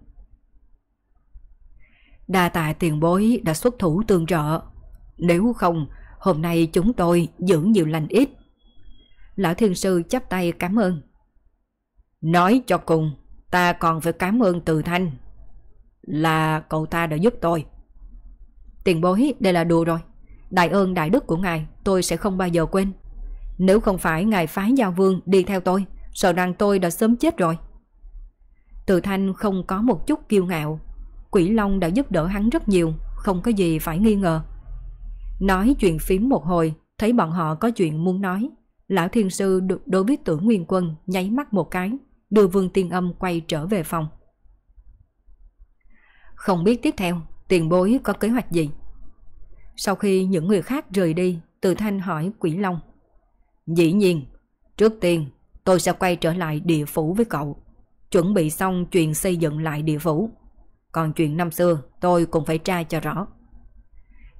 Đa tạ tiền bối đã xuất thủ tương trợ. Nếu không, hôm nay chúng tôi dưỡng nhiều lành ít. Lão thiên sư chắp tay cảm ơn. Nói cho cùng, ta còn phải cảm ơn từ thanh. Là cậu ta đã giúp tôi. Tiền bối, đây là đùa rồi. Đại ơn đại đức của ngài tôi sẽ không bao giờ quên. Nếu không phải ngài phái giao vương đi theo tôi, sợ rằng tôi đã sớm chết rồi. Từ thanh không có một chút kiêu ngạo. Quỷ Long đã giúp đỡ hắn rất nhiều, không có gì phải nghi ngờ. Nói chuyện phím một hồi, thấy bọn họ có chuyện muốn nói. Lão Thiên Sư đối với tưởng Nguyên Quân nháy mắt một cái, đưa Vương Tiên Âm quay trở về phòng. Không biết tiếp theo, tiền bối có kế hoạch gì? Sau khi những người khác rời đi, Từ Thanh hỏi Quỷ Long. Dĩ nhiên, trước tiên tôi sẽ quay trở lại địa phủ với cậu. Chuẩn bị xong chuyện xây dựng lại địa phủ. Còn chuyện năm xưa tôi cũng phải tra cho rõ.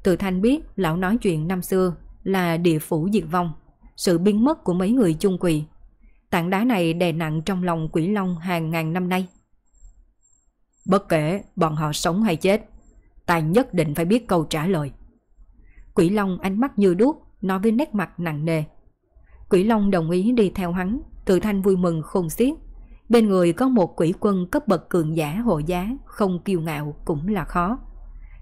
Từ Thanh biết lão nói chuyện năm xưa là địa phủ diệt vong, sự biến mất của mấy người chung quỳ. Tảng đá này đè nặng trong lòng quỷ long hàng ngàn năm nay. Bất kể bọn họ sống hay chết, ta nhất định phải biết câu trả lời. Quỷ long ánh mắt như đuốc, nói với nét mặt nặng nề. Quỷ long đồng ý đi theo hắn, từ thanh vui mừng khôn xiết. Bên người có một quỷ quân cấp bậc cường giả hộ giá, không kiêu ngạo cũng là khó.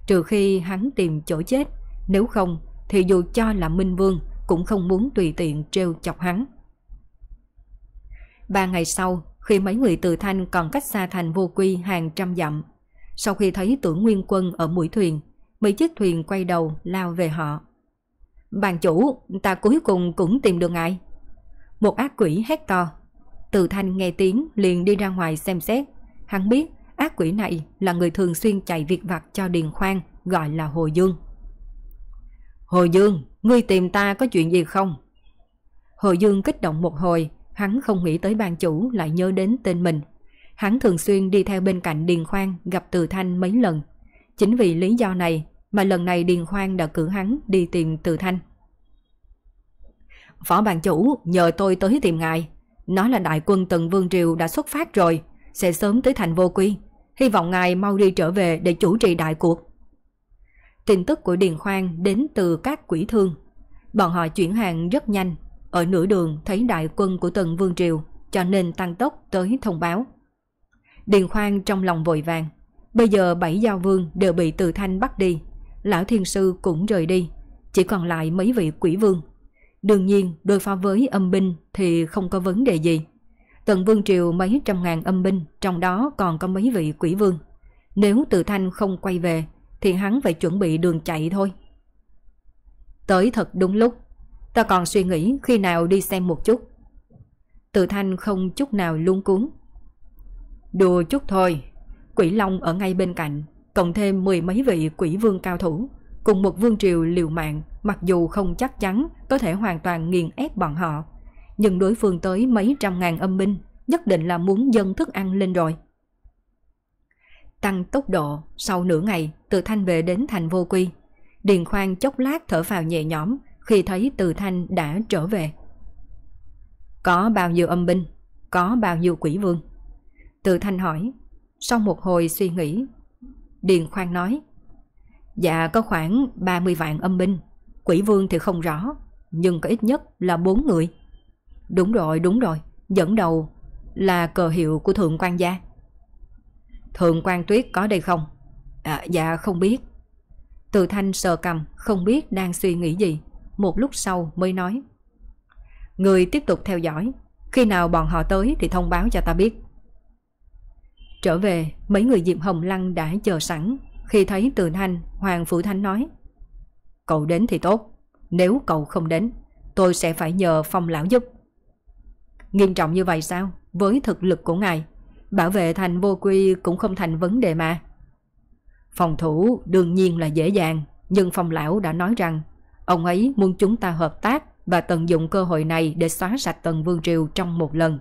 trừ khi hắn tìm chỗ chết, nếu không thì dù cho là Minh Vương cũng không muốn tùy tiện trêu chọc hắn. Ba ngày sau, khi mấy người từ thanh còn cách xa thành vô quy hàng trăm dặm, sau khi thấy tưởng nguyên quân ở mũi thuyền, mấy chiếc thuyền quay đầu lao về họ. Bàn chủ, ta cuối cùng cũng tìm được ngài. Một ác quỷ hét to. Từ thanh nghe tiếng liền đi ra ngoài xem xét. Hắn biết ác quỷ này là người thường xuyên chạy việc vặt cho Điền Khoan, gọi là Hồ Dương. Hồ Dương, ngươi tìm ta có chuyện gì không? Hồ Dương kích động một hồi, hắn không nghĩ tới ban chủ lại nhớ đến tên mình. Hắn thường xuyên đi theo bên cạnh Điền Khoan gặp Từ Thanh mấy lần. Chính vì lý do này mà lần này Điền Khoan đã cử hắn đi tìm Từ Thanh. Phó bàn chủ nhờ tôi tới tìm ngài. Nói là đại quân Tần Vương Triều đã xuất phát rồi, sẽ sớm tới thành vô quy. Hy vọng ngài mau đi trở về để chủ trì đại cuộc. Tin tức của Điền Khoan đến từ các quỷ thương. Bọn họ chuyển hàng rất nhanh. Ở nửa đường thấy đại quân của Tần Vương Triều cho nên tăng tốc tới thông báo. Điền Khoan trong lòng vội vàng. Bây giờ bảy giao vương đều bị Từ Thanh bắt đi. Lão Thiên Sư cũng rời đi. Chỉ còn lại mấy vị quỷ vương. Đương nhiên đối phó với âm binh thì không có vấn đề gì. tận Vương Triều mấy trăm ngàn âm binh, trong đó còn có mấy vị quỷ vương. Nếu Từ Thanh không quay về thì hắn phải chuẩn bị đường chạy thôi. Tới thật đúng lúc, ta còn suy nghĩ khi nào đi xem một chút. Từ Thanh không chút nào luôn cuốn. Đùa chút thôi, quỷ long ở ngay bên cạnh, cộng thêm mười mấy vị quỷ vương cao thủ, cùng một vương triều liều mạng, mặc dù không chắc chắn có thể hoàn toàn nghiền ép bọn họ, nhưng đối phương tới mấy trăm ngàn âm binh, nhất định là muốn dâng thức ăn lên rồi. Tăng tốc độ, sau nửa ngày, từ thanh về đến thành vô quy. Điền khoan chốc lát thở vào nhẹ nhõm khi thấy từ thanh đã trở về. Có bao nhiêu âm binh? Có bao nhiêu quỷ vương? Từ thanh hỏi. Sau một hồi suy nghĩ, Điền khoan nói. Dạ có khoảng 30 vạn âm binh, quỷ vương thì không rõ, nhưng có ít nhất là bốn người. Đúng rồi, đúng rồi, dẫn đầu là cờ hiệu của Thượng quan gia. Thượng quan Tuyết có đây không? À, dạ không biết. Từ thanh sờ cầm, không biết đang suy nghĩ gì. Một lúc sau mới nói. Người tiếp tục theo dõi. Khi nào bọn họ tới thì thông báo cho ta biết. Trở về, mấy người Diệp Hồng Lăng đã chờ sẵn. Khi thấy Từ Thanh, Hoàng Phủ Thanh nói. Cậu đến thì tốt. Nếu cậu không đến, tôi sẽ phải nhờ phong lão giúp. Nghiêm trọng như vậy sao? Với thực lực của ngài, bảo vệ thành vô quy cũng không thành vấn đề mà. Phòng thủ đương nhiên là dễ dàng, nhưng phong lão đã nói rằng ông ấy muốn chúng ta hợp tác và tận dụng cơ hội này để xóa sạch tần vương triều trong một lần.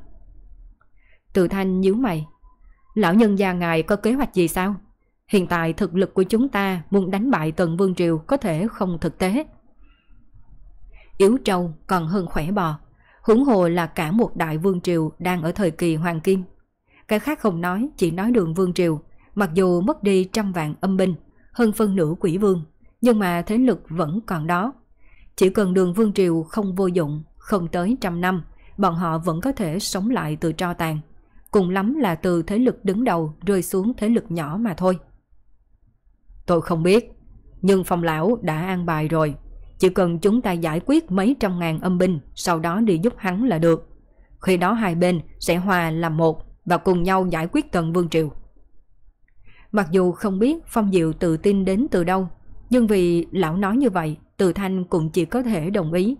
Từ thanh nhíu mày. Lão nhân già ngài có kế hoạch gì sao? Hiện tại thực lực của chúng ta muốn đánh bại tần vương triều có thể không thực tế. Yếu trâu còn hơn khỏe bò Hủng hồ là cả một đại vương triều đang ở thời kỳ hoàng kim. Cái khác không nói, chỉ nói đường vương triều, mặc dù mất đi trăm vạn âm binh, hơn phân nửa quỷ vương, nhưng mà thế lực vẫn còn đó. Chỉ cần đường vương triều không vô dụng, không tới trăm năm, bọn họ vẫn có thể sống lại từ tro tàn. Cùng lắm là từ thế lực đứng đầu rơi xuống thế lực nhỏ mà thôi. Tôi không biết, nhưng phòng lão đã an bài rồi. Chỉ cần chúng ta giải quyết mấy trăm ngàn âm binh, sau đó đi giúp hắn là được. Khi đó hai bên sẽ hòa làm một và cùng nhau giải quyết tần vương triều. Mặc dù không biết Phong Diệu tự tin đến từ đâu, nhưng vì lão nói như vậy, Từ Thanh cũng chỉ có thể đồng ý.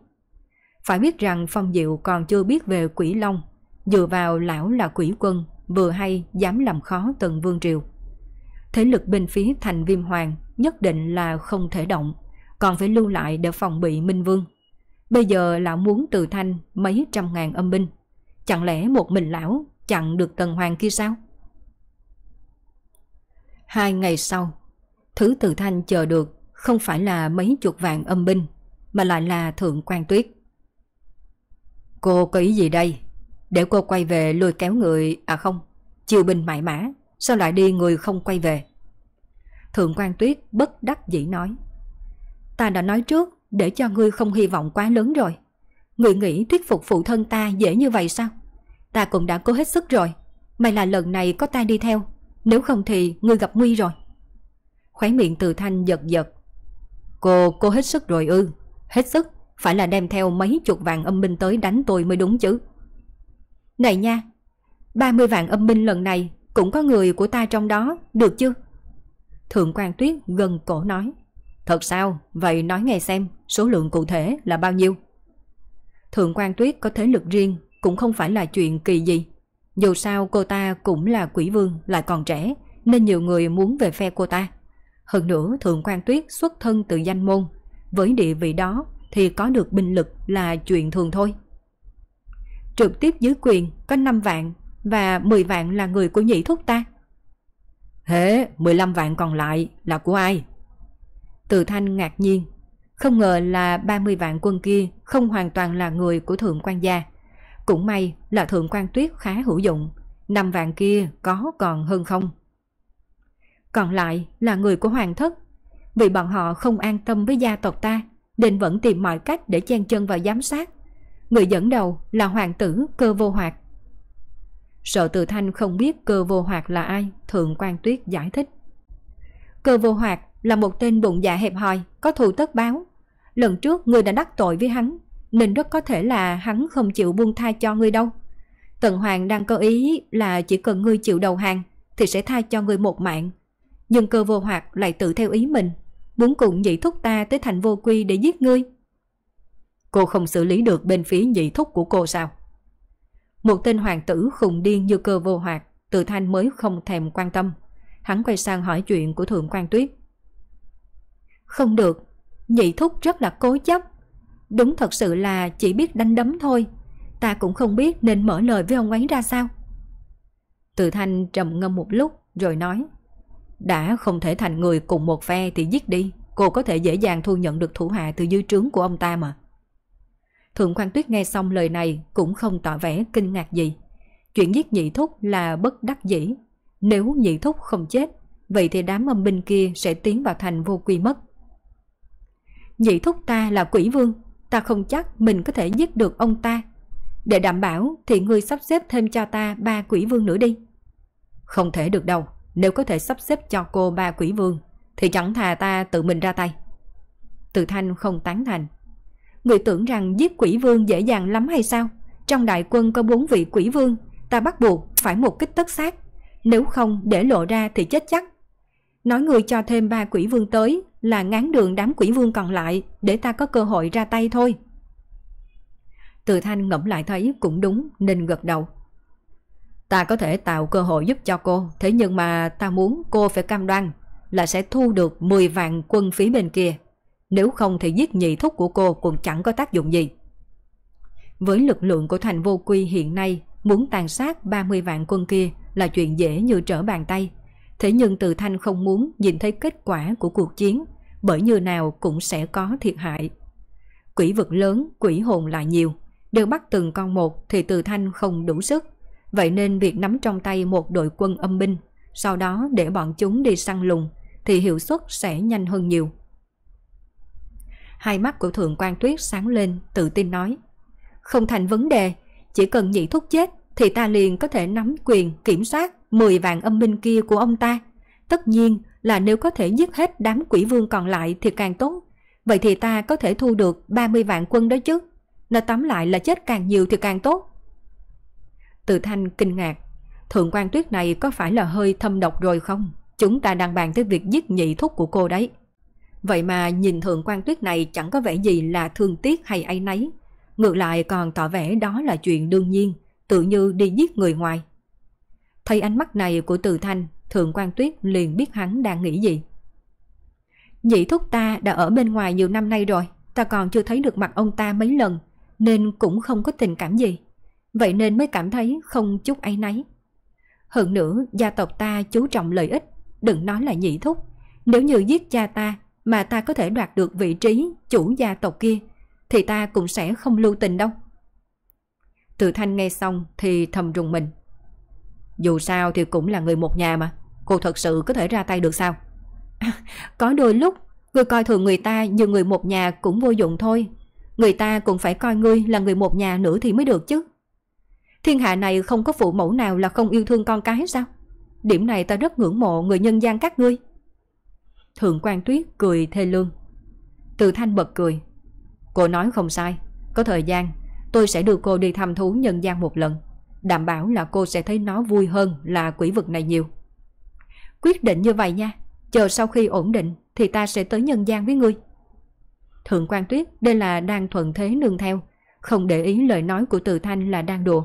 Phải biết rằng Phong Diệu còn chưa biết về quỷ long, dựa vào lão là quỷ quân, vừa hay dám làm khó tần vương triều. Thế lực bên phía thành viêm hoàng nhất định là không thể động còn phải lưu lại để phòng bị Minh Vương. Bây giờ lão muốn từ thanh mấy trăm ngàn âm binh. Chẳng lẽ một mình lão chặn được tần hoàng kia sao? Hai ngày sau, thứ từ thanh chờ được không phải là mấy chục vạn âm binh, mà lại là thượng quan tuyết. Cô có ý gì đây? Để cô quay về lôi kéo người, à không, chiều binh mại mã, sao lại đi người không quay về? Thượng quan tuyết bất đắc dĩ nói. Ta đã nói trước để cho ngươi không hy vọng quá lớn rồi. Ngươi nghĩ thuyết phục phụ thân ta dễ như vậy sao? Ta cũng đã cố hết sức rồi. May là lần này có ta đi theo. Nếu không thì ngươi gặp nguy rồi. Khóe miệng từ thanh giật giật. Cô, cô hết sức rồi ư. Hết sức, phải là đem theo mấy chục vàng âm binh tới đánh tôi mới đúng chứ. Này nha, 30 vạn âm binh lần này cũng có người của ta trong đó, được chưa? Thượng quan Tuyết gần cổ nói. Thật sao? Vậy nói nghe xem, số lượng cụ thể là bao nhiêu? Thượng quan Tuyết có thế lực riêng, cũng không phải là chuyện kỳ gì. Dù sao cô ta cũng là quỷ vương, lại còn trẻ, nên nhiều người muốn về phe cô ta. Hơn nữa Thượng quan Tuyết xuất thân từ danh môn, với địa vị đó thì có được binh lực là chuyện thường thôi. Trực tiếp dưới quyền có 5 vạn và 10 vạn là người của nhị thúc ta. Thế 15 vạn còn lại là của ai? Từ thanh ngạc nhiên, không ngờ là 30 vạn quân kia không hoàn toàn là người của thượng quan gia. Cũng may là thượng quan tuyết khá hữu dụng, 5 vạn kia có còn hơn không? Còn lại là người của hoàng thất, vì bọn họ không an tâm với gia tộc ta nên vẫn tìm mọi cách để chen chân vào giám sát. Người dẫn đầu là hoàng tử cơ vô hoạt. Sợ từ thanh không biết cơ vô hoạt là ai, thượng quan tuyết giải thích. Cơ vô hoạt là một tên bụng dạ hẹp hòi, có thù tất báo. Lần trước người đã đắc tội với hắn, nên rất có thể là hắn không chịu buông tha cho ngươi đâu. Tần Hoàng đang có ý là chỉ cần ngươi chịu đầu hàng thì sẽ tha cho ngươi một mạng. Nhưng cơ vô hoạt lại tự theo ý mình, muốn cùng nhị thúc ta tới thành vô quy để giết ngươi. Cô không xử lý được bên phía nhị thúc của cô sao? Một tên hoàng tử khùng điên như cơ vô hoạt, từ thanh mới không thèm quan tâm. Hắn quay sang hỏi chuyện của thượng quan tuyết. Không được, nhị thúc rất là cố chấp. Đúng thật sự là chỉ biết đánh đấm thôi. Ta cũng không biết nên mở lời với ông ấy ra sao. Từ thanh trầm ngâm một lúc rồi nói. Đã không thể thành người cùng một phe thì giết đi. Cô có thể dễ dàng thu nhận được thủ hạ từ dư trướng của ông ta mà. Thượng quan tuyết nghe xong lời này cũng không tỏ vẻ kinh ngạc gì. Chuyện giết nhị thúc là bất đắc dĩ. Nếu nhị thúc không chết, vậy thì đám âm binh kia sẽ tiến vào thành vô quy mất. Nhị thúc ta là quỷ vương, ta không chắc mình có thể giết được ông ta. Để đảm bảo thì ngươi sắp xếp thêm cho ta ba quỷ vương nữa đi. Không thể được đâu, nếu có thể sắp xếp cho cô ba quỷ vương, thì chẳng thà ta tự mình ra tay. Từ thanh không tán thành. Người tưởng rằng giết quỷ vương dễ dàng lắm hay sao? Trong đại quân có bốn vị quỷ vương, ta bắt buộc phải một kích tất sát. Nếu không để lộ ra thì chết chắc. Nói người cho thêm ba quỷ vương tới là ngán đường đám quỷ vương còn lại để ta có cơ hội ra tay thôi. Từ thanh ngẫm lại thấy cũng đúng nên gật đầu. Ta có thể tạo cơ hội giúp cho cô, thế nhưng mà ta muốn cô phải cam đoan là sẽ thu được 10 vạn quân phí bên kia. Nếu không thì giết nhị thúc của cô cũng chẳng có tác dụng gì. Với lực lượng của thành vô quy hiện nay, muốn tàn sát 30 vạn quân kia là chuyện dễ như trở bàn tay. Thế nhưng Từ Thanh không muốn nhìn thấy kết quả của cuộc chiến, bởi như nào cũng sẽ có thiệt hại. Quỷ vực lớn, quỷ hồn lại nhiều, đều bắt từng con một thì Từ Thanh không đủ sức. Vậy nên việc nắm trong tay một đội quân âm binh, sau đó để bọn chúng đi săn lùng, thì hiệu suất sẽ nhanh hơn nhiều. Hai mắt của Thượng quan Tuyết sáng lên, tự tin nói. Không thành vấn đề, chỉ cần nhị thúc chết thì ta liền có thể nắm quyền kiểm soát 10 vạn âm binh kia của ông ta. Tất nhiên là nếu có thể giết hết đám quỷ vương còn lại thì càng tốt. Vậy thì ta có thể thu được 30 vạn quân đó chứ. Nói tóm lại là chết càng nhiều thì càng tốt. Từ thanh kinh ngạc. Thượng quan tuyết này có phải là hơi thâm độc rồi không? Chúng ta đang bàn tới việc giết nhị thúc của cô đấy. Vậy mà nhìn thượng quan tuyết này chẳng có vẻ gì là thương tiếc hay ai nấy. Ngược lại còn tỏ vẻ đó là chuyện đương nhiên, tự như đi giết người ngoài. Thấy ánh mắt này của từ thanh, thượng quan tuyết liền biết hắn đang nghĩ gì. Nhị thúc ta đã ở bên ngoài nhiều năm nay rồi, ta còn chưa thấy được mặt ông ta mấy lần, nên cũng không có tình cảm gì. Vậy nên mới cảm thấy không chút ấy nấy. Hơn nữa, gia tộc ta chú trọng lợi ích, đừng nói là nhị thúc. Nếu như giết cha ta mà ta có thể đoạt được vị trí chủ gia tộc kia, thì ta cũng sẽ không lưu tình đâu. Từ thanh nghe xong thì thầm rùng mình. Dù sao thì cũng là người một nhà mà, cô thật sự có thể ra tay được sao? À, có đôi lúc, người coi thường người ta như người một nhà cũng vô dụng thôi. Người ta cũng phải coi ngươi là người một nhà nữa thì mới được chứ. Thiên hạ này không có phụ mẫu nào là không yêu thương con cái sao? Điểm này ta rất ngưỡng mộ người nhân gian các ngươi. Thượng quan tuyết cười thê lương. Từ thanh bật cười. Cô nói không sai. Có thời gian, tôi sẽ đưa cô đi thăm thú nhân gian một lần. Đảm bảo là cô sẽ thấy nó vui hơn là quỷ vực này nhiều. Quyết định như vậy nha. Chờ sau khi ổn định thì ta sẽ tới nhân gian với ngươi. Thượng quan tuyết đây là đang thuận thế nương theo, không để ý lời nói của từ thanh là đang đùa.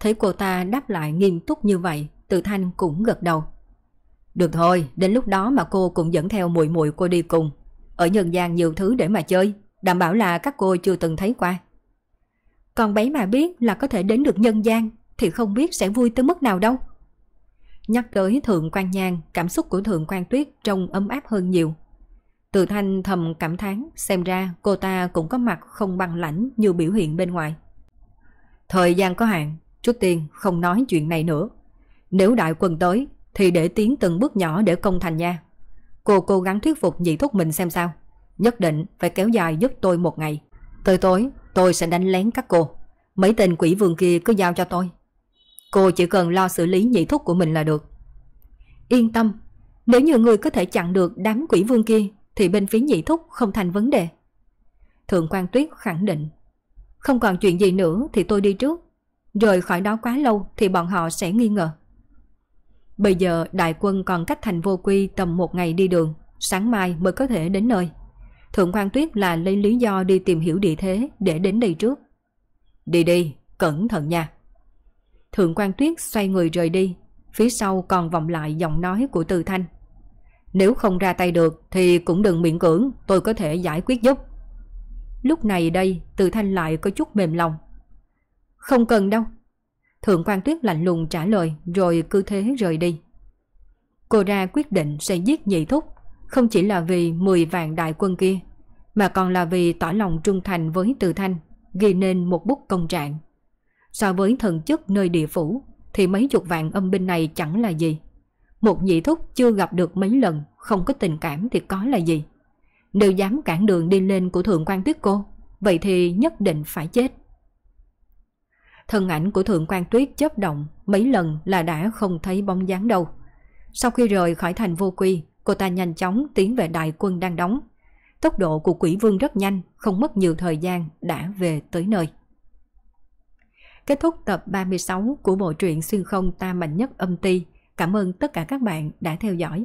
Thấy cô ta đáp lại nghiêm túc như vậy, từ thanh cũng gật đầu. Được thôi, đến lúc đó mà cô cũng dẫn theo muội muội cô đi cùng. Ở nhân gian nhiều thứ để mà chơi, đảm bảo là các cô chưa từng thấy qua. Còn bấy mà biết là có thể đến được nhân gian thì không biết sẽ vui tới mức nào đâu. Nhắc tới Thượng quan Nhan, cảm xúc của Thượng quan Tuyết trông ấm áp hơn nhiều. Từ thanh thầm cảm thán, xem ra cô ta cũng có mặt không băng lãnh như biểu hiện bên ngoài. Thời gian có hạn, trước tiên không nói chuyện này nữa. Nếu đại quân tới, thì để tiến từng bước nhỏ để công thành nha. Cô cố gắng thuyết phục nhị thúc mình xem sao. Nhất định phải kéo dài giúp tôi một ngày. Tới tối, tôi sẽ đánh lén các cô. Mấy tên quỷ vương kia cứ giao cho tôi. Cô chỉ cần lo xử lý nhị thúc của mình là được. Yên tâm, nếu như người có thể chặn được đám quỷ vương kia thì bên phía nhị thúc không thành vấn đề. Thượng quan Tuyết khẳng định. Không còn chuyện gì nữa thì tôi đi trước. Rời khỏi đó quá lâu thì bọn họ sẽ nghi ngờ. Bây giờ đại quân còn cách thành vô quy tầm một ngày đi đường, sáng mai mới có thể đến nơi. Thượng quan Tuyết là lấy lý do đi tìm hiểu địa thế để đến đây trước. Đi đi, cẩn thận nha. Thượng quan Tuyết xoay người rời đi, phía sau còn vọng lại giọng nói của Từ Thanh. Nếu không ra tay được thì cũng đừng miễn cưỡng, tôi có thể giải quyết giúp. Lúc này đây, Từ Thanh lại có chút mềm lòng. Không cần đâu. Thượng quan Tuyết lạnh lùng trả lời rồi cứ thế rời đi. Cô ra quyết định sẽ giết nhị thúc, không chỉ là vì 10 vạn đại quân kia, mà còn là vì tỏ lòng trung thành với Từ Thanh, ghi nên một bút công trạng. So với thần chức nơi địa phủ, thì mấy chục vạn âm binh này chẳng là gì. Một nhị thúc chưa gặp được mấy lần, không có tình cảm thì có là gì. Nếu dám cản đường đi lên của Thượng quan Tuyết cô, vậy thì nhất định phải chết. Thân ảnh của Thượng quan Tuyết chấp động mấy lần là đã không thấy bóng dáng đâu. Sau khi rời khỏi thành vô quy, cô ta nhanh chóng tiến về đại quân đang đóng. Tốc độ của quỷ vương rất nhanh, không mất nhiều thời gian đã về tới nơi. Kết thúc tập 36 của bộ truyện xuyên không ta mạnh nhất âm ti. Cảm ơn tất cả các bạn đã theo dõi.